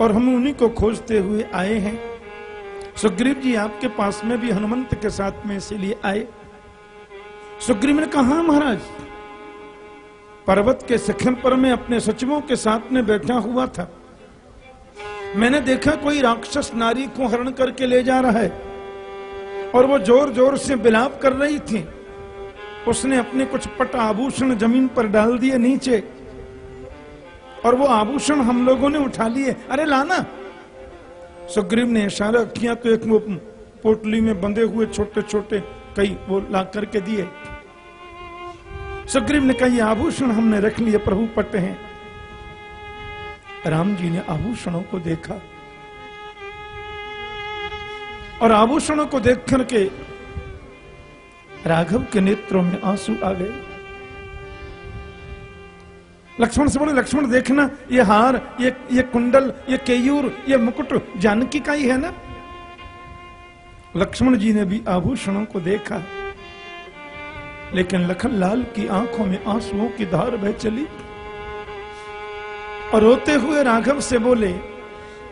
Speaker 2: और हम उन्हीं को खोजते हुए आए हैं। सुग्रीव जी आपके पास में भी हनुमंत के साथ में इसीलिए आए। सुग्रीव ने कहा "हाँ, महाराज पर्वत के शिखर पर मैं अपने सचिवों के साथ में बैठा हुआ था। मैंने देखा कोई राक्षस नारी को हरण करके ले जा रहा है और वो ज़ोर ज़ोर से बिलाप कर रही थी। उसने अपने कुछ पट आभूषण ज़मीन पर डाल दिए नीचे। और वो आभूषण हम लोगों ने उठा लिए। अरे लाना। सुग्रीव ने इशारा किया तो एक पोटली में बंधे हुए छोटे छोटे कई वो ला करके दिए। सुग्रीव ने कहा आभूषण हमने रख लिए, प्रभु, पट हैं। राम जी ने आभूषणों को देखा। और आभूषणों को देख करके राघव के नेत्रों में आँसू आ गए। लक्ष्मण से बोले, लक्ष्मण, देखना, ये हार, ये ये कुंडल, ये केयूर, ये मुकुट, जानकी का ही है ना? लक्ष्मण जी ने भी आभूषणों को देखा, लेकिन लखन लाल की आँखों में आंसुओं की धार बह चली। और रोते हुए राघव से बोले,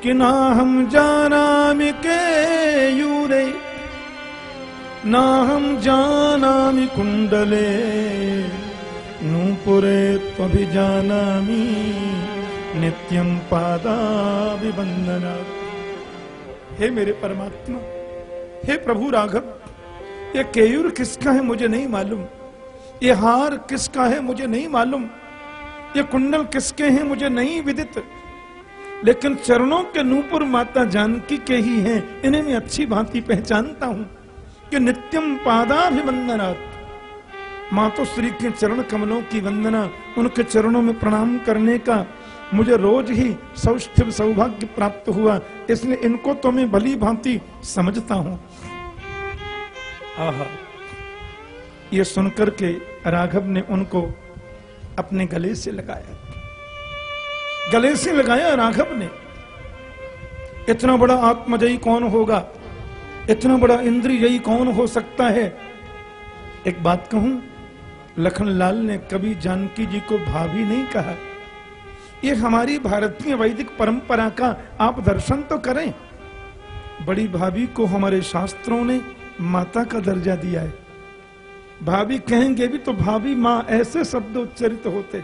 Speaker 2: कि ना हम जाना के यूरे ना हम जाना कुंडले, नूपुरे नित्यम पादाभिवंदना हे मेरे परमात्मा, हे प्रभु राघव, ये केयूर किसका है मुझे नहीं मालूम, ये हार किसका है मुझे नहीं मालूम, ये कुंडल किसके हैं मुझे नहीं विदित, लेकिन चरणों के नूपुर माता जानकी के ही हैं, इन्हें मैं अच्छी भांति पहचानता हूँ। कि नित्यम पादाभिवंदनात्। मातो श्री के चरण कमलों की वंदना, उनके चरणों में प्रणाम करने का मुझे रोज ही सौष्ठिव सौभाग्य प्राप्त हुआ, इसलिए इनको तो मैं भली भांति समझता हूँ। आहा। ये सुनकर के राघव ने उनको अपने गले से लगाया। गले से लगाया राघव ने। इतना बड़ा आत्मजयी कौन होगा? इतना बड़ा इंद्रिययी कौन हो सकता है? एक बात कहूँ लखन लाल ने कभी जानकी जी को भाभी नहीं कहा। ये हमारी भारतीय वैदिक परंपरा का आप दर्शन तो करें। बड़ी भाभी को हमारे शास्त्रों ने माता का दर्जा दिया है। भाभी कहेंगे भी तो भाभी माँ ऐसे शब्द उच्चरित होते।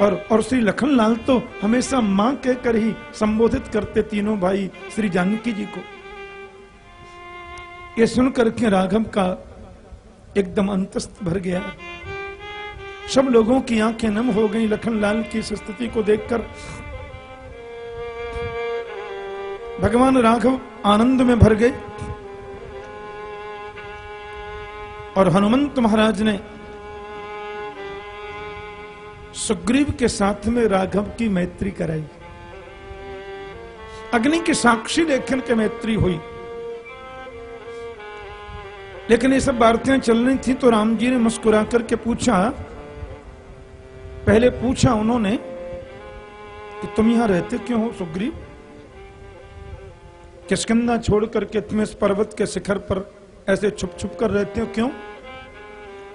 Speaker 2: और और श्री लखनलाल तो हमेशा माँ कहकर ही संबोधित करते तीनों भाई श्री जानकी जी को। ये सुनकर के राघव का एकदम अंतस्त भर गया। सब लोगों की आँखें नम हो गई लखन लाल की स्थिति को देखकर। भगवान राघव आनंद में भर गए और हनुमंत महाराज ने सुग्रीव के साथ में राघव की मैत्री कराई। अग्नि के साक्षी लेखन के मैत्री हुई। लेकिन ये सब बातें चल रही थी तो राम जी ने मुस्कुरा करके पूछा। पहले पूछा उन्होंने कि तुम यहाँ रहते क्यों हो सुग्रीव? किसकंदा छोड़ करके तुम इस पर्वत के शिखर पर ऐसे छुप छुप कर रहते हो क्यों?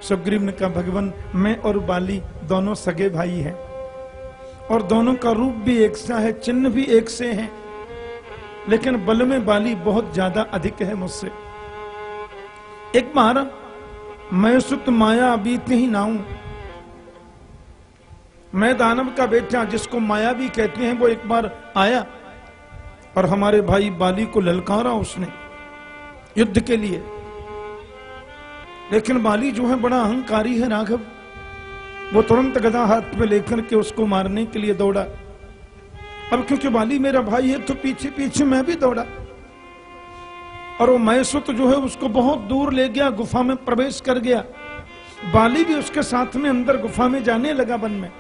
Speaker 2: सुग्रीव ने कहा, भगवान, मैं और बाली दोनों सगे भाई हैं। और दोनों का रूप भी एक सा है, चिन्ह भी एक से हैं। लेकिन बल में बाली बहुत ज़्यादा अधिक है मुझसे। एक बार मैं सुत माया बीत ही नाऊ। मैं दानव का बेटा जिसको माया भी कहते हैं, वो एक बार आया और हमारे भाई बाली को ललकारा उसने युद्ध के लिए। लेकिन बाली जो है बड़ा अहंकारी है राघव। वो तुरंत गदा हाथ में लेकर के उसको मारने के लिए दौड़ा। अब क्योंकि बाली मेरा भाई है तो पीछे पीछे मैं भी दौड़ा। और वो मैसुत जो है उसको बहुत दूर ले गया, गुफा में प्रवेश कर गया। बाली भी उसके साथ में अंदर गुफा में जाने लगा वन में।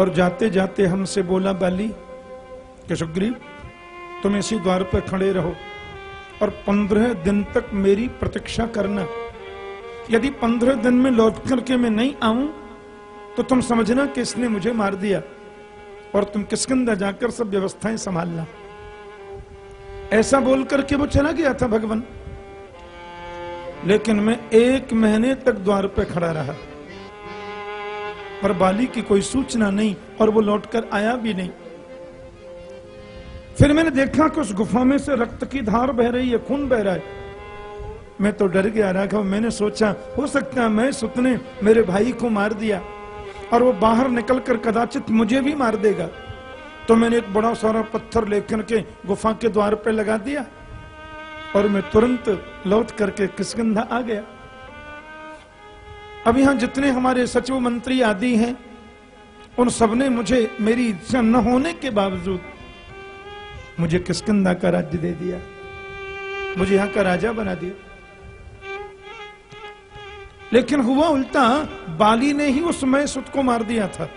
Speaker 2: और जाते जाते हमसे बोला, बाली कि सुग्रीव तुम इसी द्वार पर खड़े रहो और पंद्रह दिन तक मेरी प्रतीक्षा करना। यदि पंद्रह दिन में लौट करके मैं नहीं आऊँ तो तुम समझना कि इसने मुझे मार दिया और तुम किसकंदा जाकर सब व्यवस्थाएँ संभालना। ऐसा बोल करके वो चला गया था भगवान। लेकिन मैं एक महीने तक द्वार पे खड़ा रहा। पर बाली की कोई सूचना नहीं और वो लौटकर आया भी नहीं। फिर मैंने देखा कि उस गुफा में से रक्त की धार बह रही है, खून बह रहा है। मैं तो डर गया, राघव, मैंने सोचा, हो सकता है मैं सुतने मेरे भाई को मार दिया और वो बाहर निकलकर कदाचित मुझे भी मार देगा। तो मैंने एक बड़ा सारा पत्थर लेकर के गुफा के द्वार पे लगा दिया और मैं तुरंत लौट करके किसगंधा आ गया। अब यहाँ जितने हमारे सचिव मंत्री आदि हैं, उन सबने मुझे मेरी इच्छा न होने के बावजूद मुझे किसकंदा का राज्य दे दिया। मुझे यहाँ का राजा बना दिया। लेकिन हुआ उल्टा, बाली ने ही उस समय सुत को मार दिया था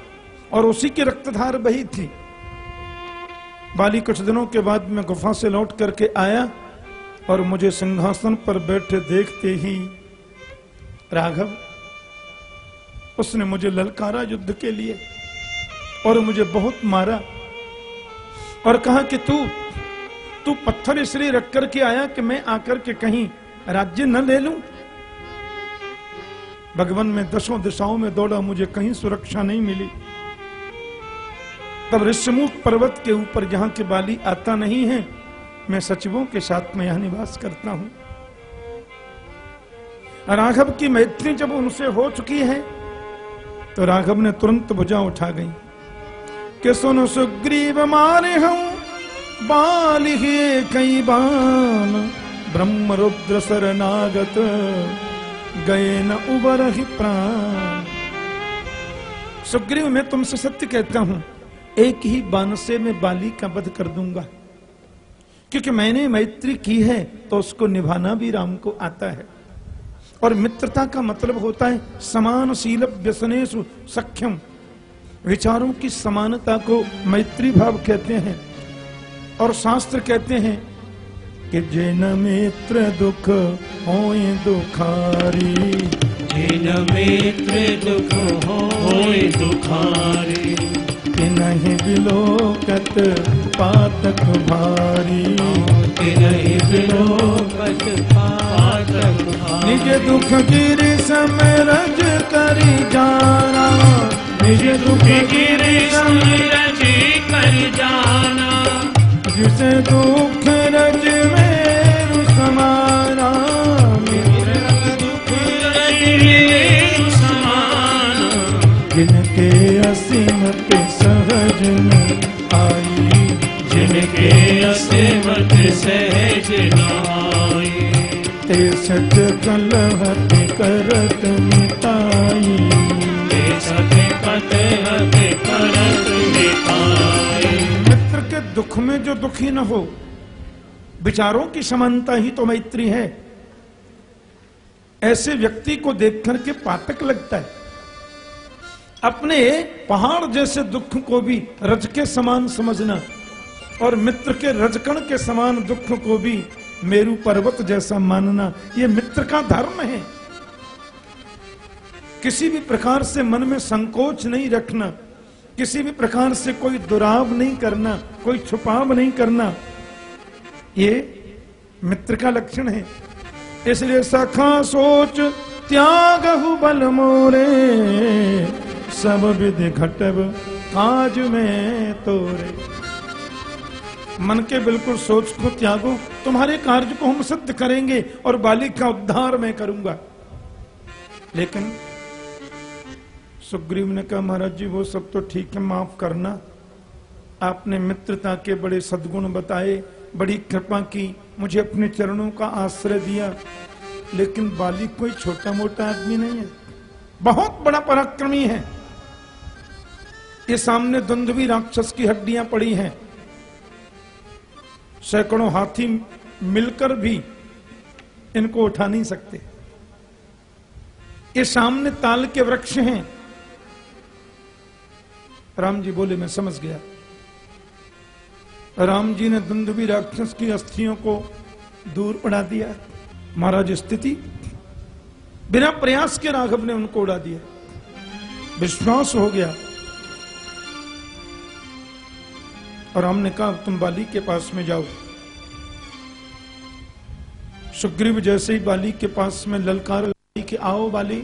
Speaker 2: और उसी की रक्तधार बही थी। बाली कुछ दिनों के बाद मैं गुफा से लौट करके आया और मुझे सिंहासन पर बैठे देखते ही राघव, उसने मुझे ललकारा युद्ध के लिए और मुझे बहुत मारा और कहा कि तू तू पत्थर इसलिए रख करके आया कि मैं आकर के कहीं राज्य न ले लूँ। भगवान में दसों दिशाओं में दौड़ा, मुझे कहीं सुरक्षा नहीं मिली। तब ऋषमुख पर्वत के ऊपर जहाँ के बाली आता नहीं है, मैं सचिवों के साथ में यहाँ निवास करता हूँ। राघव की मैत्री जब उनसे हो चुकी है तो राघव ने तुरंत भुजा उठा गई। कि सुन सुग्रीव मारे हम, बाल ही कई बान ब्रह्म रुद्र शरणागत, गए न उबर ही प्राण। सुग्रीव, मैं तुमसे सत्य कहता हूँ एक ही बाण से मैं बाली का वध कर दूँगा। क्योंकि मैंने मैत्री की है तो उसको निभाना भी राम को आता है। और मित्रता का मतलब होता है समान शील व्यसनेशु सख्यम। विचारों की समानता को मैत्री भाव कहते हैं। और शास्त्र कहते हैं कि जिन मित्र दुख हो दुखारी,
Speaker 4: जिन मित्र दुख होए दुखारी।
Speaker 2: कि नहीं बिलोकत पातक भारी।
Speaker 4: तिनहि बिलोकत पातक।
Speaker 2: निज दुख गिर समय रज करी जाना। निज दुख
Speaker 4: गिरि समरजी कर जाना।
Speaker 2: जिसे दुख रज मेरु समाना।
Speaker 4: दुख रजि
Speaker 2: जिनके असीमत सहज में आई।
Speaker 4: जिनके असेमत सहज नाई
Speaker 2: ते सच कलहत करत मिताई
Speaker 4: ते सते कते हते करत मिटाई।
Speaker 2: मित्र के दुख में जो दुखी न हो, विचारों की समानता ही तो मैत्री है। ऐसे व्यक्ति को देख करके पातक लगता है। अपने पहाड़ जैसे दुख को भी रज के समान समझना और मित्र के रजकण के समान दुख को भी मेरू पर्वत जैसा मानना, ये मित्र का धर्म है। किसी भी प्रकार से मन में संकोच नहीं रखना, किसी भी प्रकार से कोई दुराव नहीं करना, कोई छुपाव नहीं करना, ये मित्र का लक्षण है। इसलिए सखा सोच त्याग बल मोरे। सब विधि घटब आज में तोरे। मन के बिल्कुल सोच को त्यागो, तुम्हारे कार्य को हम सिद्ध करेंगे और बालिक का उद्धार मैं करूँगा। लेकिन सुग्रीव ने कहा, महाराज जी, वो सब तो ठीक है, माफ़ करना। आपने मित्रता के बड़े सद्गुण बताए, बड़ी कृपा की, मुझे अपने चरणों का आश्रय दिया। लेकिन बालिक कोई छोटा मोटा आदमी नहीं है। बहुत बड़ा पराक्रमी है। ये सामने दुंदवी राक्षस की हड्डियाँ पड़ी हैं। सैकड़ों हाथी मिलकर भी इनको उठा नहीं सकते। ये सामने ताल के वृक्ष हैं। राम जी बोले, मैं समझ गया। राम जी ने दुंदुबी राक्षस की अस्थियों को दूर उड़ा दिया। महाराज स्थिति बिना प्रयास के राघव ने उनको उड़ा दिया। विश्वास हो गया। और हमने कहा तुम बाली के पास में जाओ। सुग्रीव जैसे ही बाली के पास में ललकार कि आओ बाली।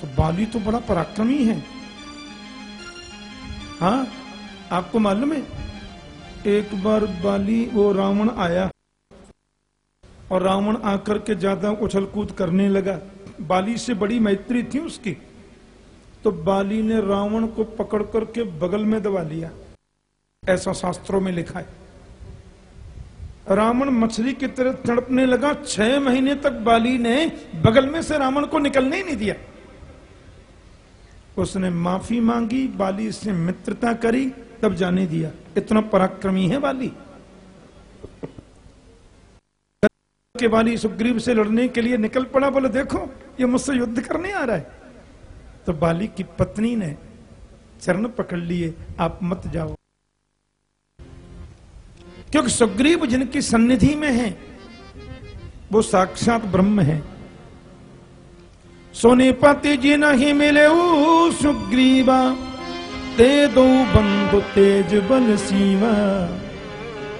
Speaker 2: तो बाली तो बड़ा पराक्रमी है। हा, आपको मालूम है, एक बार बाली वो रावण आया और रावण आकर के ज़्यादा उछल कूद करने लगा। बाली से बड़ी मैत्री थी उसकी। तो बाली ने रावण को पकड़ करके बगल में दबा लिया। ऐसा शास्त्रों में लिखा है। रावण मछली की तरह तड़पने लगा। छह महीने तक बाली ने बगल में से रावण को निकलने ही नहीं दिया। उसने माफ़ी मांगी, बाली से मित्रता करी, तब जाने दिया। इतना पराक्रमी है बाली। के बाली सुग्रीव से लड़ने के लिए निकल पड़ा, बोले, देखो, ये मुझसे युद्ध करने आ रहा है। तो बाली की पत्नी ने चरण पकड़ लिए, आप मत जाओ। क्योंकि सुग्रीव जिनकी सन्निधि में है, वो साक्षात ब्रह्म है। सोने पति जी नहीं मिले सुग्रीवा ते दो बंधु तेज बल सीवा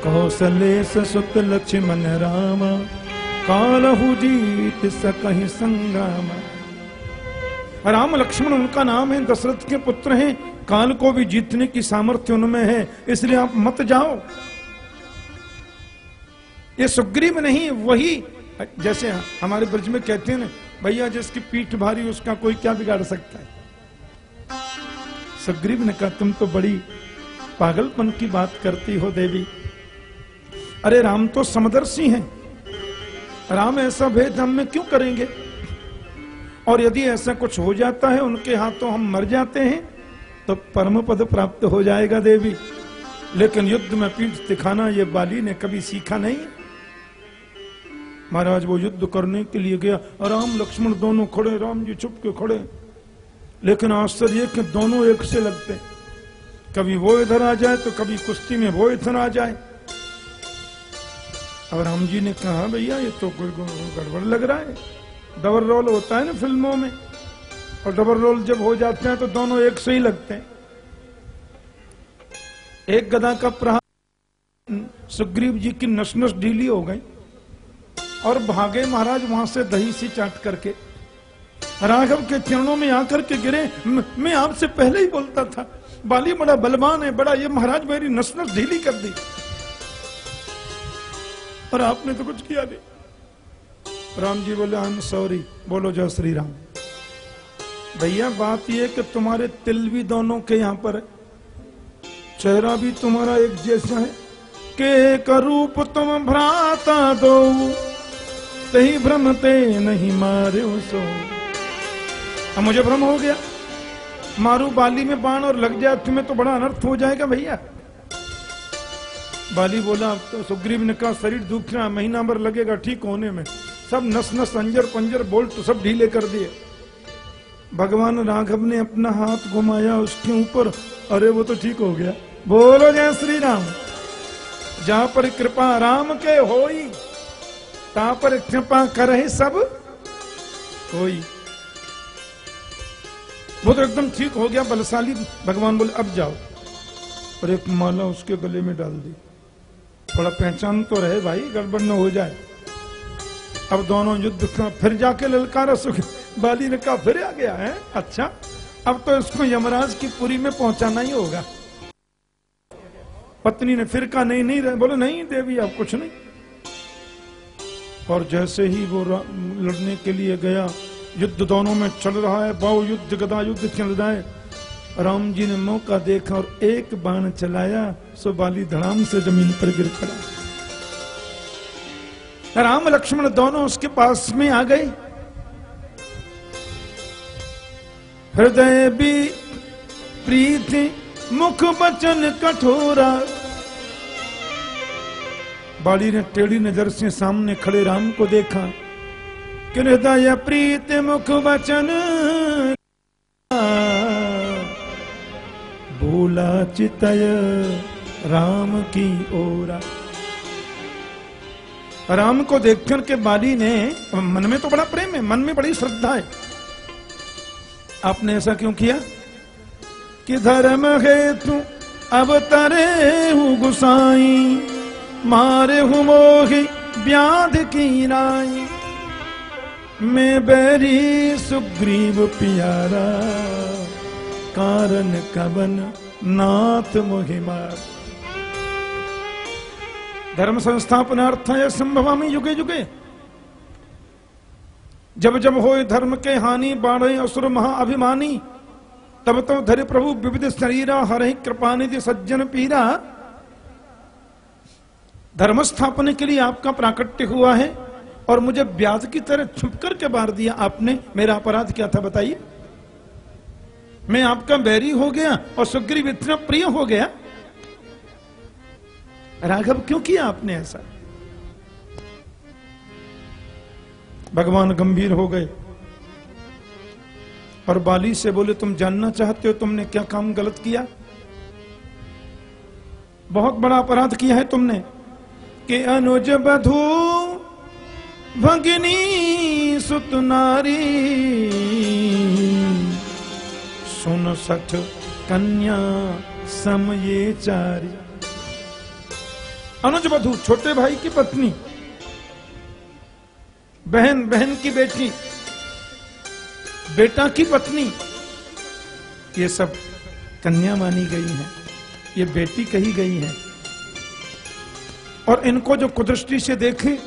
Speaker 2: कौशले सुत लक्ष्मण राम, कालहु जीत सकहि संग्राम। राम लक्ष्मण उनका नाम है, दशरथ के पुत्र हैं। काल को भी जीतने की सामर्थ्य उनमें है, इसलिए आप मत जाओ। ये सुग्रीव नहीं, वही, जैसे हमारे ब्रज में कहते हैं ना, भैया जिसकी पीठ भारी, उसका कोई क्या बिगाड़ सकता है? सुग्रीव ने कहा, तुम तो बड़ी पागलपन की बात करती हो देवी। अरे राम तो समदर्शी हैं। राम ऐसा भेद हम में क्यों करेंगे? और यदि ऐसा कुछ हो जाता है, उनके हाथों हम मर जाते हैं तो परम पद प्राप्त हो जाएगा देवी। लेकिन युद्ध में पीठ दिखाना, ये बाली ने कभी सीखा नहीं। महाराज, वो युद्ध करने के लिए गया राम, लक्ष्मण दोनों खड़े, राम जी चुप के खड़े। लेकिन आश्चर्य कि दोनों एक से लगते। कभी वो इधर आ जाए तो कभी कुश्ती में वो इधर आ जाए। अब राम जी ने कहा, भैया, ये तो कोई गड़बड़ लग रहा है। डबल रोल होता है ना फ़िल्मों में, और डबल रोल जब हो जाते हैं तो दोनों एक से ही लगते हैं। एक गदा का प्रहार सुग्रीव जी की नस नस ढीली हो गई, और भागे महाराज वहाँ से दही सी चाट करके। राघव के चरणों में आकर के गिरे। मैं आपसे पहले ही बोलता था, बाली बड़ा बलवान है, बड़ा ये महाराज मेरी नस नस ढीली कर दी। और आपने तो कुछ किया नहीं। राम जी बोले आई एम सॉरी बोलो, जय श्री राम भैया, बात यह कि तुम्हारे तिल भी दोनों के यहाँ पर है। चेहरा भी तुम्हारा एक जैसा है। के करूप तुम भ्राता दो, तही भ्रमते नहीं मारे सो। अब मुझे भ्रम हो गया। मारू बाली में बाण और लग जाए, तुम्हें तो बड़ा अनर्थ हो जाएगा भैया। बाली बोला तो सुग्रीव ने कहा, शरीर दुख रहा महीना भर लगेगा ठीक होने में। सब नस नस अंजर पंजर बोल्ट तो सब ढीले कर दिए। भगवान राघव ने अपना हाथ घुमाया, उसके ऊपर, अरे वो तो ठीक हो गया। बोलो जय श्री राम जहाँ पर कृपा राम के होई, ता पर कृपा करे सब कोई वो तो एकदम ठीक हो गया, बलशाली। भगवान बोले, अब जाओ। और एक माला उसके गले में डाल दी। थोड़ा पहचान तो रहे भाई, गड़बड़ न हो जाए। अब दोनों युद्ध फिर जाके ललकारा सुख, बाली ने कहा, फिर आ गया है? अच्छा अब तो इसको यमराज की पुरी में पहुंचाना ही होगा. पत्नी ने फिर कहा, नहीं नहीं, रहे बोले, नहीं देवी, अब कुछ नहीं. और जैसे ही वो लड़ने के लिए गया, युद्ध दोनों में चल रहा है, बहु युद्ध, गदा युद्ध चल रहा है। राम जी ने मौका देखा और एक बाण चलाया, सो बाली धड़ाम से ज़मीन पर गिर पड़ा। राम लक्ष्मण दोनों उसके पास में आ गए। हृदय भी प्रीति, मुख बचन कठोरा। बाली ने टेढ़ी नज़र से सामने खड़े राम को देखा कि हृदय प्रीत, मुख वचन भूला चितय राम की ओरा राम को देखकर के बाली ने, मन में तो बड़ा प्रेम है, मन में बड़ी श्रद्धा है। आपने ऐसा क्यों किया? कि धर्म हेतु अब तरे हूँ गुसाई, मारे हूँ मोही व्याध की राई। मैं बैरी सुग्रीव प्यारा, कारण कवन नाथ मोहिमार धर्म संस्थापनार्थ संस्थापनार्थाय संभवामी युगे युगे। जब जब हो धर्म के हानि, बाढ़, असुर, महा अभिमानी, तब तो धरे प्रभु विविध शरीरा, हरे कृपा निधि सज्जन पीरा। धर्म स्थापने के लिए आपका प्राकट्य हुआ है और मुझे ब्याज की तरह छुप करके मार दिया आपने। मेरा अपराध क्या था बताइए? मैं आपका बैरी हो गया और सुग्रीव इतना प्रिय हो गया। राघव, क्यों किया आपने ऐसा? भगवान गंभीर हो गए और बाली से बोले, तुम जानना चाहते हो तुमने क्या काम गलत किया? बहुत बड़ा अपराध किया है तुमने कि अनुज बधू भगिनी सुत नारी। सुन सठ कन्या सम ये चारी। अनुज बधू छोटे भाई की पत्नी, बहन बहन की बेटी, बेटा की पत्नी, ये सब कन्या मानी गई हैं। ये बेटी कही गई है। और इनको जो कुदृष्टि से देखे,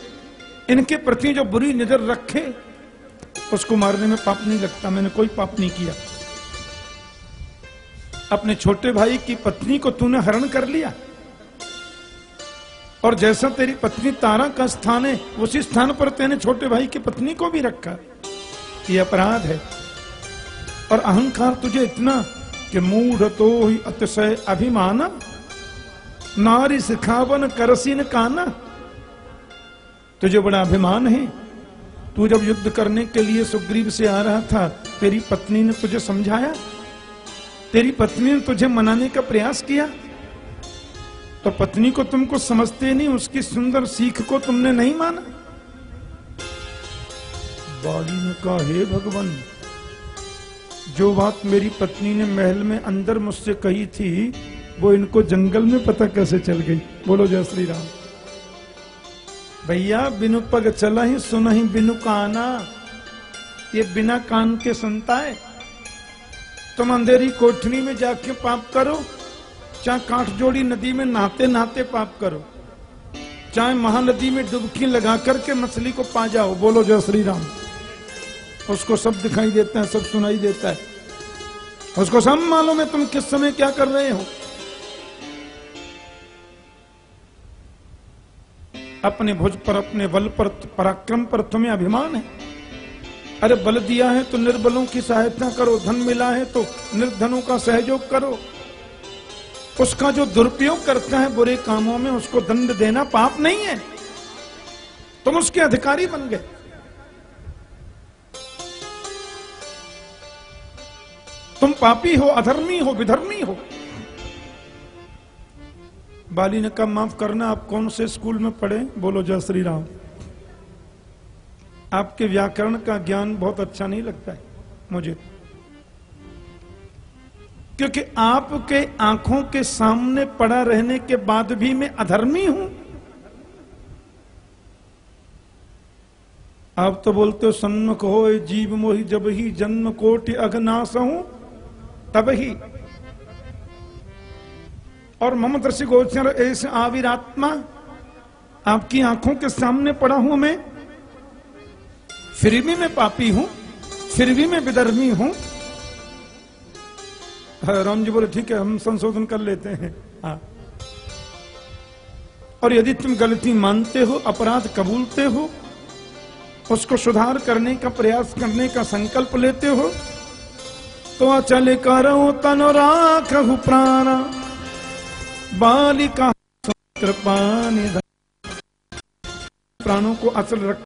Speaker 2: इनके प्रति जो बुरी नज़र रखे, उसको मारने में पाप नहीं लगता। मैंने कोई पाप नहीं किया। अपने छोटे भाई की पत्नी को तूने हरण कर लिया? और जैसा तेरी पत्नी तारा का स्थान है, उसी स्थान पर तेने छोटे भाई की पत्नी को भी रखा। ये अपराध है। और अहंकार तुझे इतना कि मूढ़ तो ही अतिशय अभिमान। नारी सिखावन करसीन काना। तुझे बड़ा अभिमान है। तू जब युद्ध करने के लिए सुग्रीव से आ रहा था, तेरी पत्नी ने तुझे समझाया। तेरी पत्नी ने तुझे मनाने का प्रयास किया। तो पत्नी को तुमको समझते नहीं, उसकी सुंदर सीख को तुमने नहीं माना? बाली ने कहा, हे भगवान, जो बात मेरी पत्नी ने महल में अंदर मुझसे कही थी, वो इनको जंगल में पता कैसे चल गई? बोलो, जय श्री राम। भैया, बिनु पग चला ही सुना ही बिनु काना। ये बिना कान के सुनता है? तुम अंधेरी कोठरी में जाके पाप करो। चाहे काठ जोड़ी नदी में नहाते नहाते पाप करो, चाहे महानदी में डुबकी लगा करके मछली को पा जाओ, बोलो जय श्री राम उसको सब दिखाई देता है, सब सुनाई देता है। उसको सब मालूम है तुम किस समय क्या कर रहे हो। अपने भुज पर, अपने बल पर, पराक्रम पर तुम्हें अभिमान है। अरे बल दिया है तो निर्बलों की सहायता करो, धन मिला है तो निर्धनों का सहयोग करो। उसका जो दुरुपयोग करता है बुरे कामों में, उसको दंड देना पाप नहीं है। तुम उसके अधिकारी बन गए। तुम पापी हो, अधर्मी हो, विधर्मी हो। बाली ने कहा, माफ़ करना, आप कौन से स्कूल में पढ़े? बोलो, जय श्री राम आपके व्याकरण का ज्ञान बहुत अच्छा नहीं लगता है, मुझे। क्योंकि आपके आँखों के सामने पड़ा रहने के बाद भी मैं अधर्मी हूँ। आप तो बोलते हो सन्मुख हो जीव मोहि जब ही जन्म कोटि अघनाश हूँ तब ही। और मम दृश्य गोचर ऐसे आविरात्मा आपकी आँखों के सामने पड़ा हूँ मैं। फिर भी मैं पापी हूँ फिर भी मैं विधर्मी हूँ हाँ, राम जी बोले, ठीक है, हम संशोधन कर लेते हैं। हाँ। और यदि तुम गलती मानते हो, अपराध कबूलते हो, उसको सुधार करने का प्रयास करने का संकल्प लेते हो तो अचल करो तन राखहु प्राण, बालिका कृपा प्राणों को अचल रख